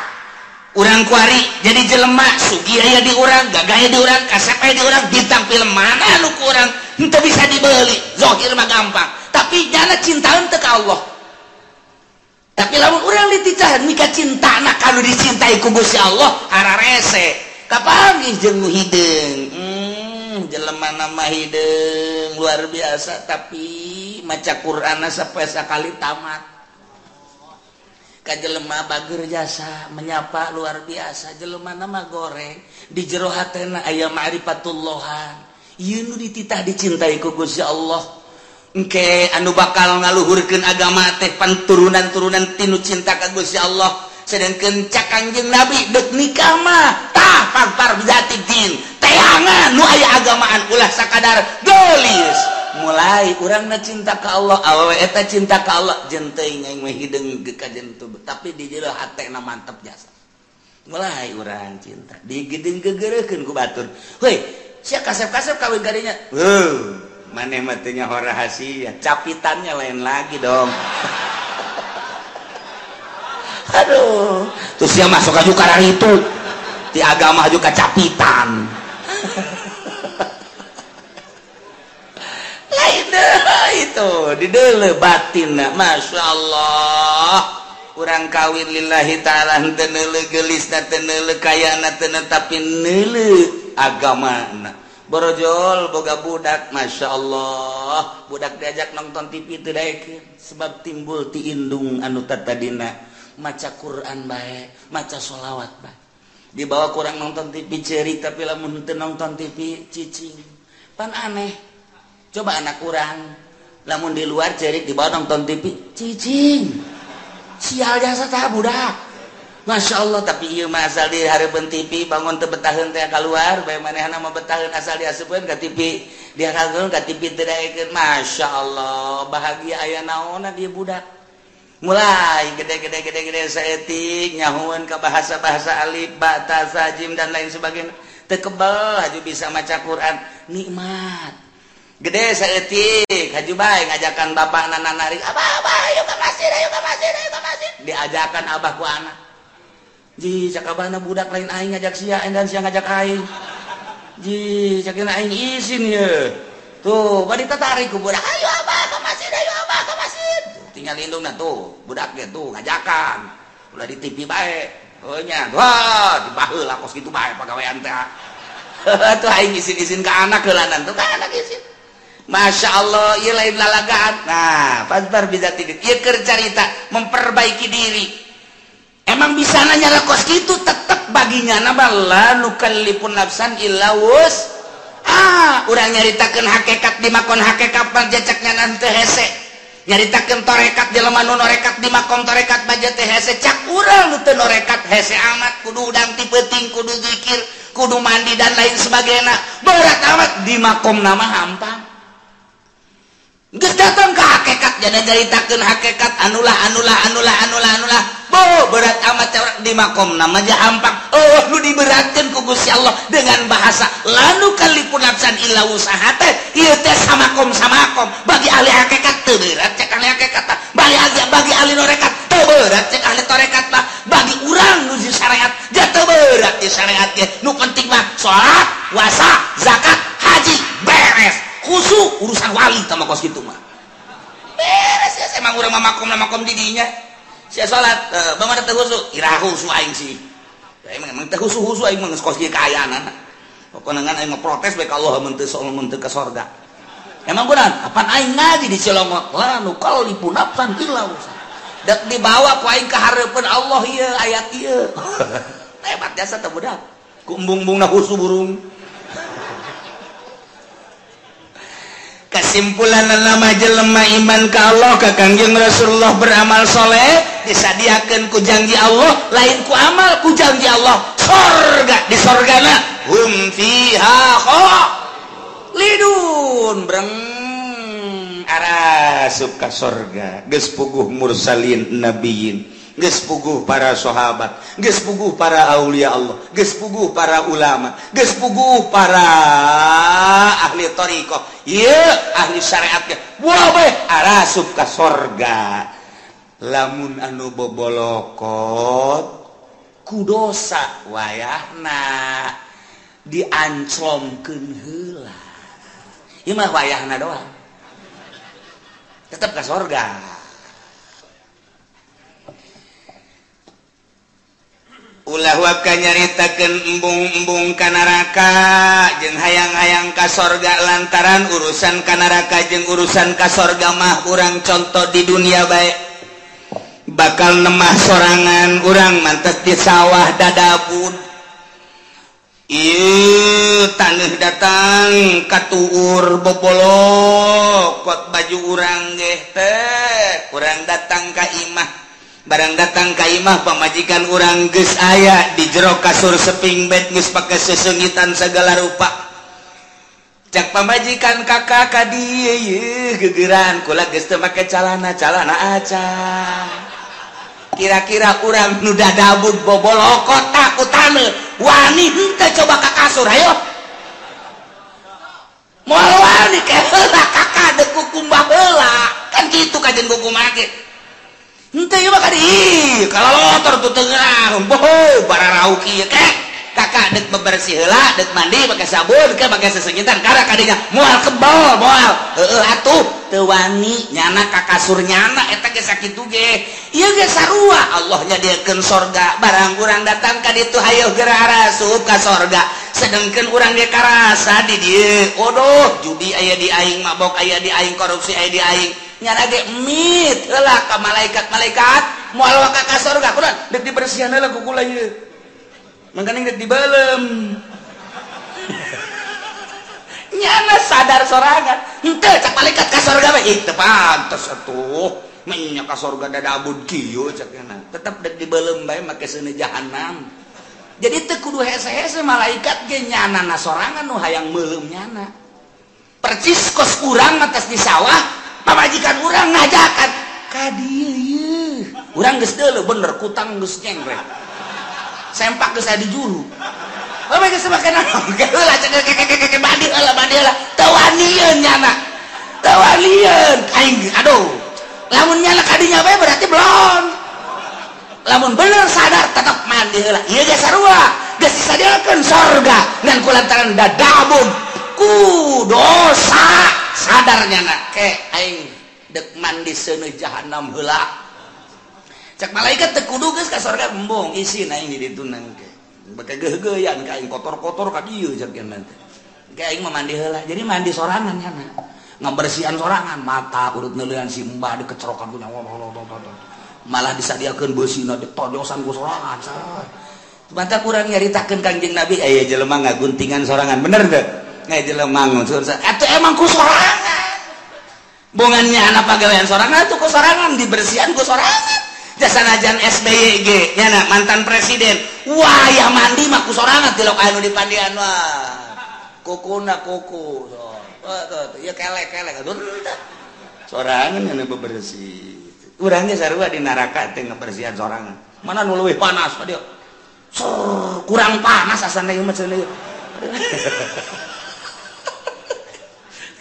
Urang kuari jadi jelema sugi aya di urang gagah di urang kasep aya di urang bintang film mana lu kurang henteu bisa dibeli zahir mah gampang. Tapi jangan cintaan teh ka Allah. tapi lamun orang dititah mika cinta anak kalau dicintai ku Gusti Allah hara rese. Kapanggih jeung nu hideung hmm jelema nama hideung luar biasa. Tapi maca Quran sampai sekali tamat. Ka jelema bageur jasa menyapa luar biasa. Jelema nama goreng di jero hatena aya ma'rifatullahan ieu nu dititah dicintai ku Gusti Allah. Engke anu bakal ngaluhurkan agama teh turunan-turunan tinu cinta ka Gusti Allah. Sedangkan cak Kanjeng Nabi dek nikah mah tah faktor bidati din teangan nu aya agamaan ulah sakadar gelis. Mulai urangna cinta ka Allah awewe eta cinta ka Allah jeung teu nyaing we ka tapi di jero hatena mantep jasa. Mulai urang cinta digedeung gegereukeun ku batur. Heuy sia kasep-kasep kawin kadinya heuh. Mana matinya rahasia? Capitannya lain lagi dong. Aduh. Terus dia masuk aja karang itu di agama juga capitan. Lain deh itu. Di dele batin nah. masya Allah. Kurang kawin lillahi ta'ala tenele gelis na tenele kaya na tenele tapi nele agama na borojol boga budak Masya Allah. Budak diajak nonton TV tidak sebab timbul tidung anuta tadidina maca Quran baik macasholawat Pak dibawa kurang nonton TV ceri tapi lamun nonton TV cicing. Pan aneh. Coba anak kurang lamun di luar ceri dibawa nonton TV cicing. Sial jasa tak budak. Masya Allah tapi asal di Harben TV bangun tebetahun teh keluar bagaimana nama betahun asal diasupun ke TV dia kagum ke TV tidak Masya Allah bahagia ayah naona dia budak? Mulai gede-gede gede-gede seetik nyahuan ke bahasa-bahasa alif bata sajim dan lain sebagainya. Tekebal haju bisa maca Quran nikmat. Gede seetik haju baik ngajakan bapak anak nari abah abah yuk ke masjid yuk ke masjid yuk ke masjid. Diajakan abah ku anak. ji cakabana budak lain aing ngajak sia dan sia ngajak aing. Ji cakina aing izin ya tuh bari tertarik ku budak. Ayo abah ke masjid ayo abah ke masjid. Tinggal indung tuh budaknya tuh ngajakan. Udah di TV bae. Oh nya wah di baheula kos kitu bae pagawean teh. Tuh aing izin-izin ke anak heulanan tuh kan anak izin Masya Allah, ia lain lalagaan. Nah, pasbar bisa tidur. Ia kerja memperbaiki diri. emang bisa nanya kos itu tetap baginya nabalah nukanlipun nafsan ilawus ah orang nyaritakan hakikat di makon hakekat pajaknya nanti hese. Nyaritakan torekat di lemah norekat di makom torekat baja teh hese. Cak urang nu norekat hese amat kudu udang tipe ting kudu zikir kudu mandi dan lain sebagainya. Berat amat di makom nama hampang datang ke hakekat jadi ceritakan hakekat anulah anulah anulah anulah anulah. Bo, berat amat orang di makom namanya ampang oh lu diberatkan ku Gusti Allah dengan bahasa lalu kalipun nafsan illa usaha teh ieu teh samakom samakom bagi ahli hakikat teu berat cek ahli hakikat bagi ahli bagi ahli norekat teu berat cek ahli torekat mah bagi urang nu syariat ja teu berat di syariat ge. Nu penting mah salat puasa zakat haji beres. khusu urusan wali sama kos gitu mah. Beres ya emang urang makom mamakom didinya. Saya salat uh, eh, bamana teh khusu ira khusu aing sih. Emang emang teh khusu khusu aing mah kos kieu kaayaan pokona ngan aing protes bae ka Allah mun teu soal mun teu ka sorga. Emang benar? Apa aing ngaji di Cilongok lah nu kalau dipunapsan hilang dak dibawa ku aing ka hareupeun Allah ieu ayat ieu. Hebat jasa teu budak ku embung-embungna khusu burung. kesimpulan nama jelema iman ke Allah ke Kangjeng Rasulullah beramal soleh disadiakan ku janji Allah lain ku amal ku janji Allah. Sorga di sorgana hum fiha lidun breng. Arah suka sorga. Gespuguh mursalin nabiyin. gespuguh para sahabat gespuguh para Aulia Allah gespuguh para ulama gespuguh para ahli thoriqoh ahli syariatnya arasub ka sorga. Lamun anu bobolokot kudosa wayahna dianclomkeun heula. Ieu mah wayahna doang. Tetep ka sorga. ulah waka nyaritakan embung-embung kanaraka jeung hayang-hayang kasorga lantaran urusan kanaraka jeung urusan kasorga mah kurang contoh di dunia baik bakal nemah sorangan urang mantas di sawah dadabud I tanah datang katuur bobolok kot baju urang geh teh kurang datang Ka Imah. barang datang Kaimah pemajikan orang ge aya di jero kasur seping bed Gu pakai sesengitan segala rupa. Cek pemajikan kakak kadi gegeran. Kula pakai calana calana aca. Kira-kira urang nuda dadabug bobolokot kota wani hmm, henteu coba ka kasur ayo. Moal wani ke heula kakak dekukum heula kan gitu kajen kuku make kakak bebersih mandi pakai sabun ke pakai sesengitan. Karena kadinya mual kebal mual. Heeh atuh. Teu wani nyana ka kasur nyana eta ge sakitu ge ieu ge sarua. Allah nyadiakeun sorga. Barang urang datang ka ditu hayo geura asup ka sorga. Sedengkeun urang ge karasa di dieu. Odoh judi aya di aing mabok aya di aing korupsi aya di aing. nyamitlah ke malaikat malaikat mual ka surga kurang dek dibersihan lah kuku lain mengkaning dek dibalem nyana sadar sorangan ente cak malaikat ka surga mah ih teu pantes atuh. Menya ka surga dadabud kieu cak kana tetep dek dibalem bae make seuneu jahanam. Jadi teu kudu hese-hese malaikat ge nyana na sorangan nu hayang meuleum nyana. Percis kos urang matas di sawah pamajikan orang ngajakan. Kadieu urang geus deuleu bener kutang geus nyengrek sempak geus di juru. Oh my god semakin naon heula cek kekekekeke mandi heula mandi heula tawanien nyana. Tawanian aing aduh. Lamun nyala kadinya bae berarti belum lamun bener sadar tetap mandi heula ieu geus sarua. Geus disadiakeun sorga. Ngan kulantaran dadabun ku dosa. sadarnya nake aing dek mandi seuneuh jahanam heula. Cek malaikat tekudu geus ka surga embong isi aing di ditunang ke beke gegeyan ka aing kotor-kotor ka dieu cek nanti ke aing mah mandi heula jadi mandi sorangan nya ngabersihan sorangan mata urut neuleuan si mbah dikecrokan ku nyawa malah disadiakeun beusina ditodosan ku sorangan Bantah kurang nyaritakeun Kanjeng Nabi aya jelema ngaguntingan sorangan. Bener teu Nah, di lemang unsur emang ku sorangan bungannya anak pegawaian sorangan tuh ku sorangan dibersihan ku sorangan jasa najan SBYG ya nak mantan presiden. Wah ya mandi mah sorangan tilok anu di pandian wah. Kuku nak kuku so. oh, tuh, tuh. ya kelek kelek. Sorangan yang bebersih urangnya sarua di neraka teh ngebersihan sorangan. Mana nu leuwih panas dia so, kurang panas asalnya ieu mah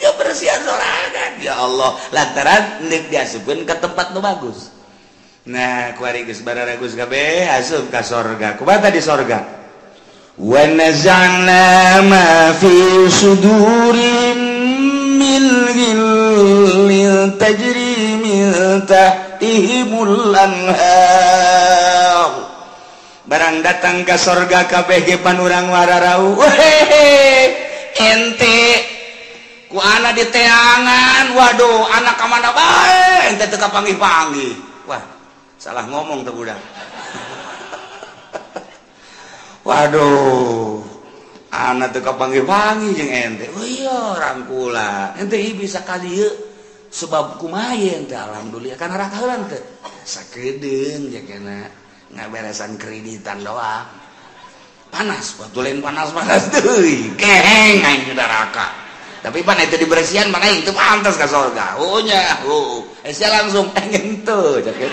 ya bersihan sorangan. Ya Allah lantaran nek diasupkan ke tempat nu bagus. Nah kuari geus bararagus kabeh asup ka sorga. Kumaha di sorga? Wa nazana ma fi sudurim min ghillin tajri min tahtihimul anhar. Barang datang ke sorga kabeh ge panurang wararau. Ente Wana di teangan. Waduh anak ka mana baik ente teu kapanggih-panggih. Wah salah ngomong tuh budak waduh anak teu kapanggih-panggih jeung ente. Oh iya rangkula ente bisa kali ya sebab kumaha ente? Alhamdulillah kana rakalan teh. Sakedeung jeung kana ngaberesan kreditan doang. Panas batulen panas panas deui keheng aing neraka. tapi pan itu dibersihan mana itu pantas ke surga uhnya oh. oh. Eh, saya langsung pengen tuh cakep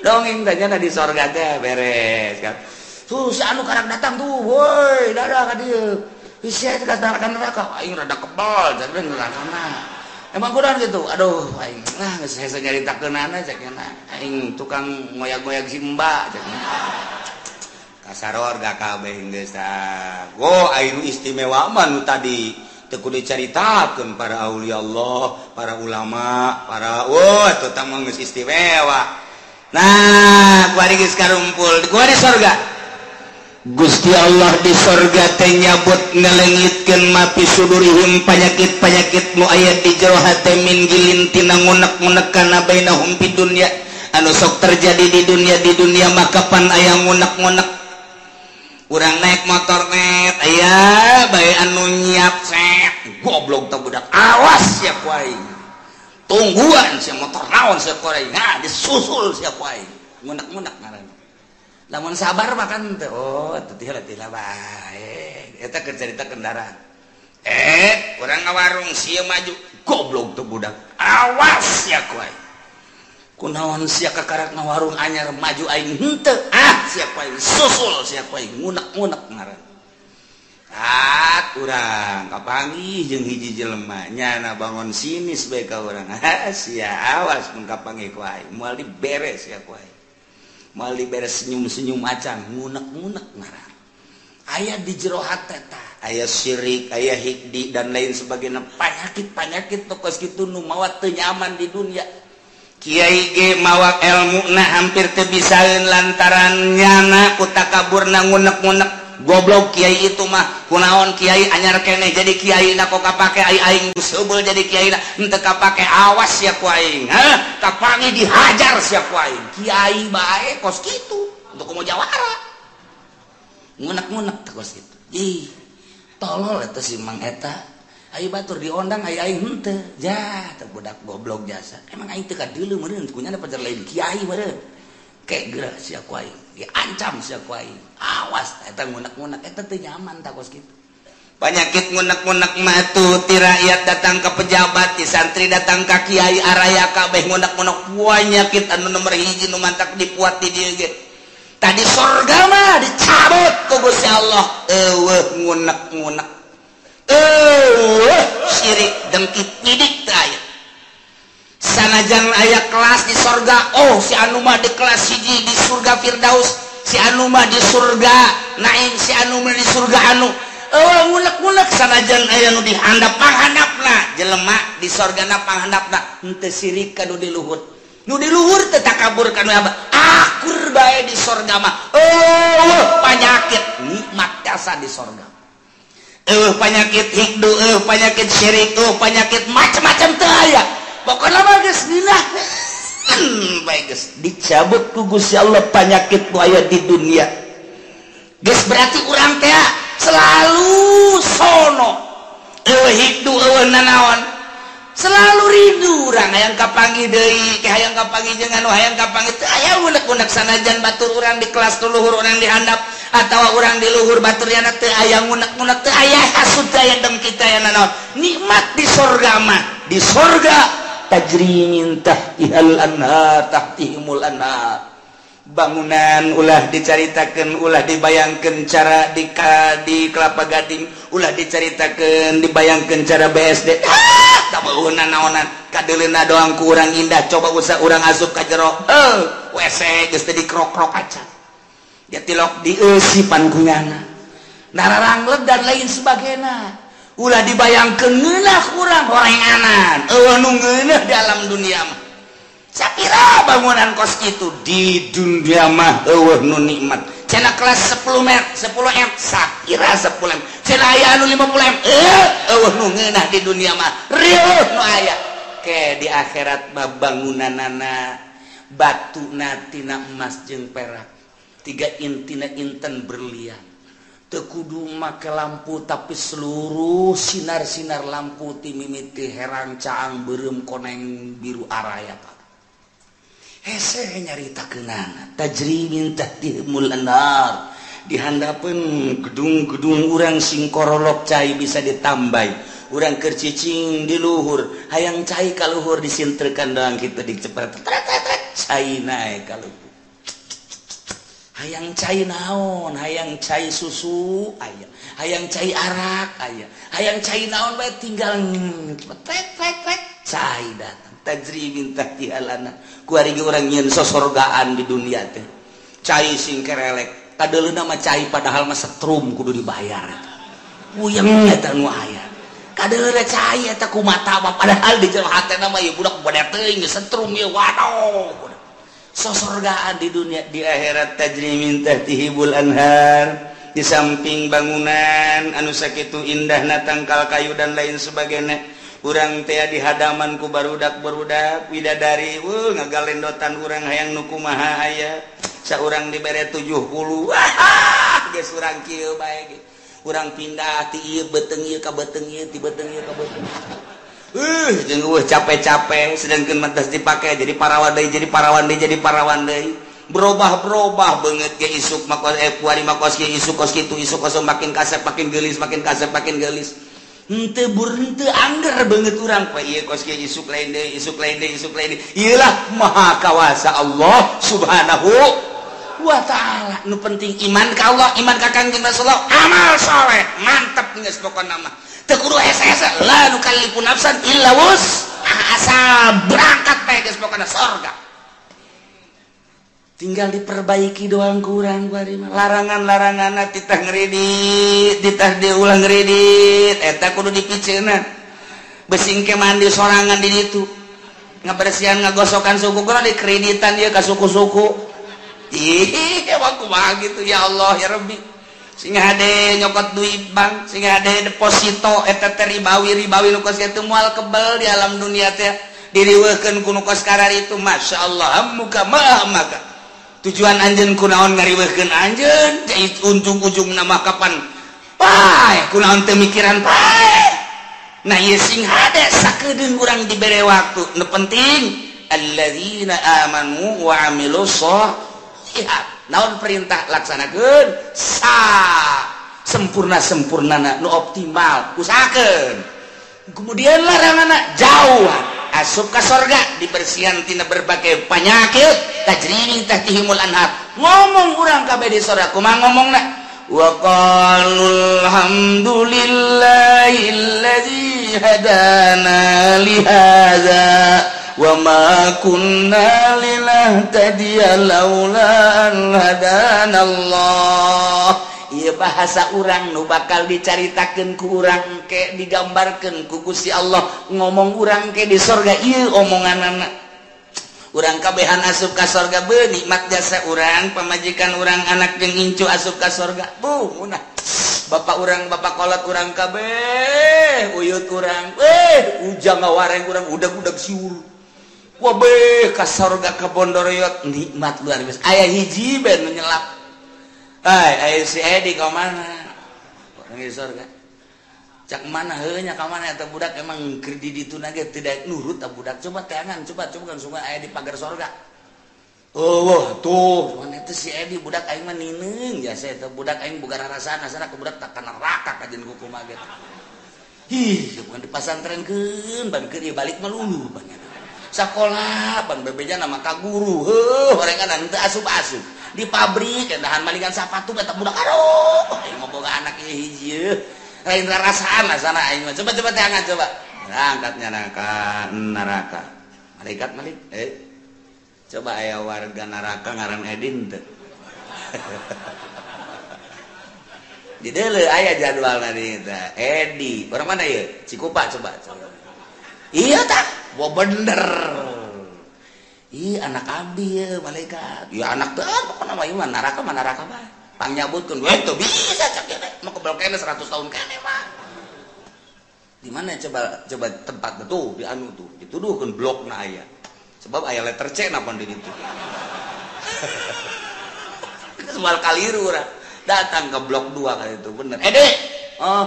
dongeng tanya nah di surga teh beres kan. Tuh si anu karak datang tuh woi dadah ka dia. Bisa itu kata neraka. Aing rada kebal jadi neraka nah emang kurang gitu? Aduh aing nah geus hese nyaritakeun kenana cek aing tukang ngoyak-ngoyak si mbak cek istimewaman tadi. Teku diceritakan para Aulia Allah para ulama para oh, geus istimewa. Nah karumpul. Surga Gusti Allah di surga teh nyabut ngelengitkan mapi sudurihim penyakit penyakit nu ayat di jero hate min gilintina ngunek ngunek kana bainahum dunia anu sok terjadi di dunia di dunia maka pan ayang ngunek ngunek kurang naik motornet aya bay anu nyiap set goblok budak. Awas siap wae tungguan si motor naon siap wae nah disusul siap wae munak munak ngaran. Lamun sabar makan tuh oh teh lah teh lah bae. Eta keur carita kendaraan. Eh urang ngawarung sia maju. Goblok tuh budak. Awas siap wae kunaon siapa karakna warung anyar maju aing henteu? Ah siapa aing susul siapa aing ngunek-ngunek ngaran? Ah kurang kapangi jeung hiji jelema nyana bangun sinis bae ka urang. Ah sia awas mun kapangi ku aing. Moal diberes ya ku aing. Moal diberes senyum-senyum macan ngunek-ngunek ngaran. Aya di jero hate tah aya syirik aya hikdi dan lain sebagainya. Penyakit-penyakit tokos kitu nu mawat teu nyaman di dunia. Kyai ge mawak elmuna hampir kebisain lantaran nyana kuta kabur na ngunek-ngunek. Goblok Kyai itu mah kunaon Kyai anyar kene jadi Kyai na kok kapake ai aing subul jadi Kyai na hmm, henteu kapake awas sia ku aing ha kapangi dihajar sia ku aing. Kyai bae kos kitu untuk mau jawara. Ngunek-ngunek kos kitu. Ih tolol eta si Mang eta. Ayo batur diondang ayo aing henteu. Ja, teu budak goblok jasa. Emang aing teu meren. meureun ada pacar lain kiai meureun. Kegra sia ku aing, diancam sia ku aing. Awas eta ngunek-ngunek eta teu nyaman takos gitu. Penyakit ngunek-ngunek mah ti rakyat datang ke pejabat, ti santri datang ke kiai araya kabeh ngunek-ngunek penyakit anu nomor hiji nu mantak dipuat di dieu ge. Tadi sorga mah dicabut ku Gusti Allah. Eueuh ngunek-ngunek eh sirik dengkit nyidik aya. Sanajan ayah kelas di surga oh si anuma di kelas hiji di surga Firdaus. Si anuma di surga Naim. Si anuma di surga anu. Oh ngulek-ngulek sanajan ayah nu dihandap panghandapna jelema di surgana panghandapna. Henteu sirik ka di luhur nu di luhur teu takabur kanu abah akur bae di sorga mah. Eh, oh penyakit nikmat jasa di sorga. uh, penyakit hidu uh, eh, penyakit syirik uh, penyakit macam-macam tehaya pokona mah geus ninah. Hmm, baik geus. Dicabut ku Gusti Allah penyakit nu aya di dunia. Geus berarti urang teh selalu sono. Eueuh hidu eueuh nanaon. Selalu rindu urang. Hayang kapangi deui ke hayang kapangi jeung anu hayang kapangi teu aya unek-unek sanajan batur urang di kelas tuluhur urang dihandap. atau orang diluhur baternya teu aya kita nikmat di surgama di surga tajrimintahul bangunan ulah diceritakan ulah dibayangkan cara di di kelapa Gading ulah diceritakan dibayangkan cara BSD ah, doang kurang indah coba usah orang asup ka jero. Eh WC di krok-krok aja ya tilok dieusi panggungan dararanglet dan lain sebagainya ulah dibayang kengenah kurang horenganan ngeunah di dalam dunia mah Sakira bangunan kos itu di dunia mah eueuh nu nikmat. Cenah kelas 10 m, 10 m sakira 10 m. Cenah aya anu 50 m, eh eueuh nu ngeunah di dunia mah. Rieuh nu aya. Ke di akhirat mah bangunanana batu natina emas jeung perak. tiga intina Inten berlian. Tekudu make lampu tapi seluruh sinar-sinar lampu ti mimiti herang caang berem koneng biru araya Pak. Hese nyarita kenangan tajrimin tahtihmul anar dihandapan gedung-gedung urang singkorolog cai bisa ditambai. Urang kercicing di luhur. Hayang cai kaluhur disinterkan doang kita dicepet cai naik kaluhur hayang cair naon hayang cair susu aya. Hayang cair arak aya. Hayang cair naon bae tinggal hmm, cair datang. Tajri minta tihalana ku hari urang nyen sosorgaan di dunia teh. Cair sing kerelek. Kadaleuna mah cair padahal mah setrum kudu dibayar. Uyang eta nu aya. Kadaleuna cair eta kumata padahal di jero hatena mah ieu budak bedet teuing setrum ieu waduh. sosorgaan di dunia di akhirat tajri min tahtihibul anhar. Di samping bangunan anu sakitu indah natangkal kayu dan lain sebagainya. Urang teh di hadaman ku barudak barudak widadari uh ngagalendotan urang hayang nuku maha aya. Seorang dibere 70 wah geus urang kieu bae urang pindah ti ieu beteng ieu ka beteng ieu ti beteng ieu ka beteng Eh, uh, capek-capeng sedangkan mantas dipakai jadi parawan deui jadi parawan deui jadi parawan deui berubah-berubah banget ke isuk makos eh puari makos ke isuk kos itu isuk kos makin kasep makin gelis makin kasep makin gelis. Ente burente anggar banget kurang pak. Iya kos ke isuk lain deh isuk lain deh isuk lain deh iyalah maha kawasa Allah subhanahu wa ta'ala. Nu penting iman ka Allah iman ka kanjeng Rasulullah amal soleh mantap nggak pokoknya nama. Kalipun nafsan berangkat surga tinggal diperbaiki doang kurang larangan-larangan titah ngeredit titah diulang ngeredit. Eta kudu dipicena besingke mandi sorangan di itu ngabersihan ngagosokan suku kurang dikreditan dia ke suku-suku. Ih aku gitu. Ya Allah ya Rabbi sing HD nyokot duit bank sing HD deposito eta ribawi ribawi nu kos teu moal kebel di alam dunia teh. Diriweuhkeun ku nu kos karar itu masyaallah muka ma maka tujuan anjeun kunaon ngariweuhkeun anjeun cai ujung-ujung nama kapan? Pae kunaon teu mikiran pae. Nah ieu sing hade sakedeung urang dibere waktu. Nu penting alladzina amanu wa amilus sholihat naon perintah laksanakan sa sempurna sempurna nu optimal usahakan kemudian larangan jauh asup ke sorga dibersihan tina berbagai penyakit tajrimin tahtihimul anhar. Ngomong kurang kabeh di sorga kumah ngomong wa qalul hamdulillahi hadana lihada وما كنا لنهتدي لولا أن هدانا الله Iya bahasa orang nu bakal dicaritakan ku urang ke digambarkan ku Gusti Allah. Ngomong orang ke di sorga iya omongan anak orang kabehan asup ka sorga be nikmat jasa orang pemajikan orang anak yang incu asup ka sorga. Bu munah. Bapak orang bapak kolot orang kabeh uyut orang eh ujang ngawareng orang udah udah siur. Wabe kasorga ke Bondoroyot nikmat luar biasa. Ayah hiji ben menyelap. hai ayah si Edi kau mana? Orang di. Cak mana hanya ka mana atau budak emang kredit di ditu nage tidak nurut tak budak. Coba tangan, coba coba kan semua ayah di pagar surga Oh, wah, tuh, mana itu si Edi budak aing mah nineung ya saya tuh budak aing boga rasana sana ke budak tak neraka kajen kuku maget. Hih, bukan di pesantren kan, ban keur balik melulu banyak. sekolah Bang bebeja nama ka guru. Heuh horengan teu asup-asup di pabrik endahan malingan sepatu kata budak aroh aing boga anak ieu hiji lain rasaan lah sana aing mah. Coba coba teh coba. Angkatnya neraka neraka. Malaikat malik eh. Coba aya warga neraka ngaran Edin tuh di dulu ayah jadwal nanti Edi. Orang mana ya? Cikupa coba, coba. iya tak Wah bener. Ih anak abdi malaikat. Ya anak tuh apa nama iman naraka mana naraka mah. Pang nyabutkeun weh bisa cak mah kebal 100 tahun kene mah. Di mana coba coba tempat tuh di anu tuh dituduhkeun blok na aya. Sebab aya letter C napa di itu semal kaliru urang. Datang ke blok 2 kali itu bener. Eh deh. Oh.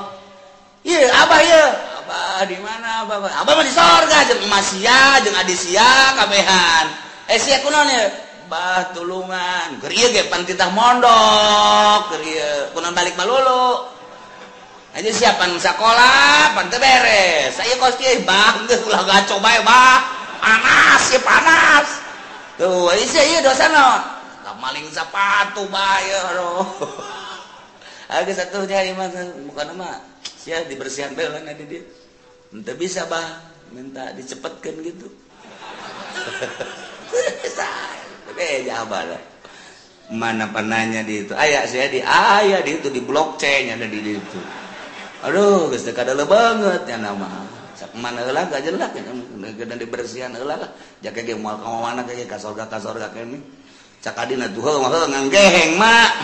Iya, apa ya? Bapak di mana Bapak? Abah mah di sorga jeung Masia jeung Adisia kabehan. Eh sia kunaon ya? Bah tulungan. Keur ieu ge pantitah mondok, keur ieu kunaon balik balulu. Aja siapan sekolah, pan teu beres. Saya kos kieu bah, geus ulah gaco bae bah. Panas ya panas. Tuh, ieu sia ieu dosa naon? maling sepatu bae aduh. Agak satunya mah bukan nama ya dibersihan bela ada dia. Entah bisa bah. Minta dicepatkan gitu. Eh, Jawabannya mana penanya di itu? Ayah saya di ayah di itu di blok C nya ada di itu aduh geus dekat ada banget ya nama. Sak mana heula gak jelas. Ya dan dibersihan heula lah. Jaka ge moal ka mana ge ka gak ka gak kene. Cak adina tuh mah nganggeheng mak.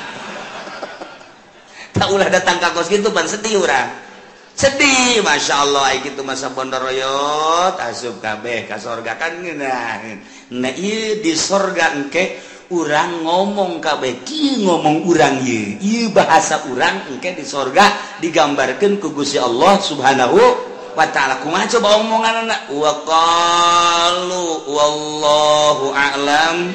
Tak ulah datang ka kos kitu pan sedih urang. sedih Masya Allah. Gitu masa Bondoryot asub kabeh ka surga kan nah, nah di sorga engke urang ngomong kabeh. Ki ngomong urang ye iya bahasa urang engke di sorga digambarkan ku Gusti Allah subhanahu wa ta'ala. Kumaha coba omongan anak? Wa qalu wallahu a'lam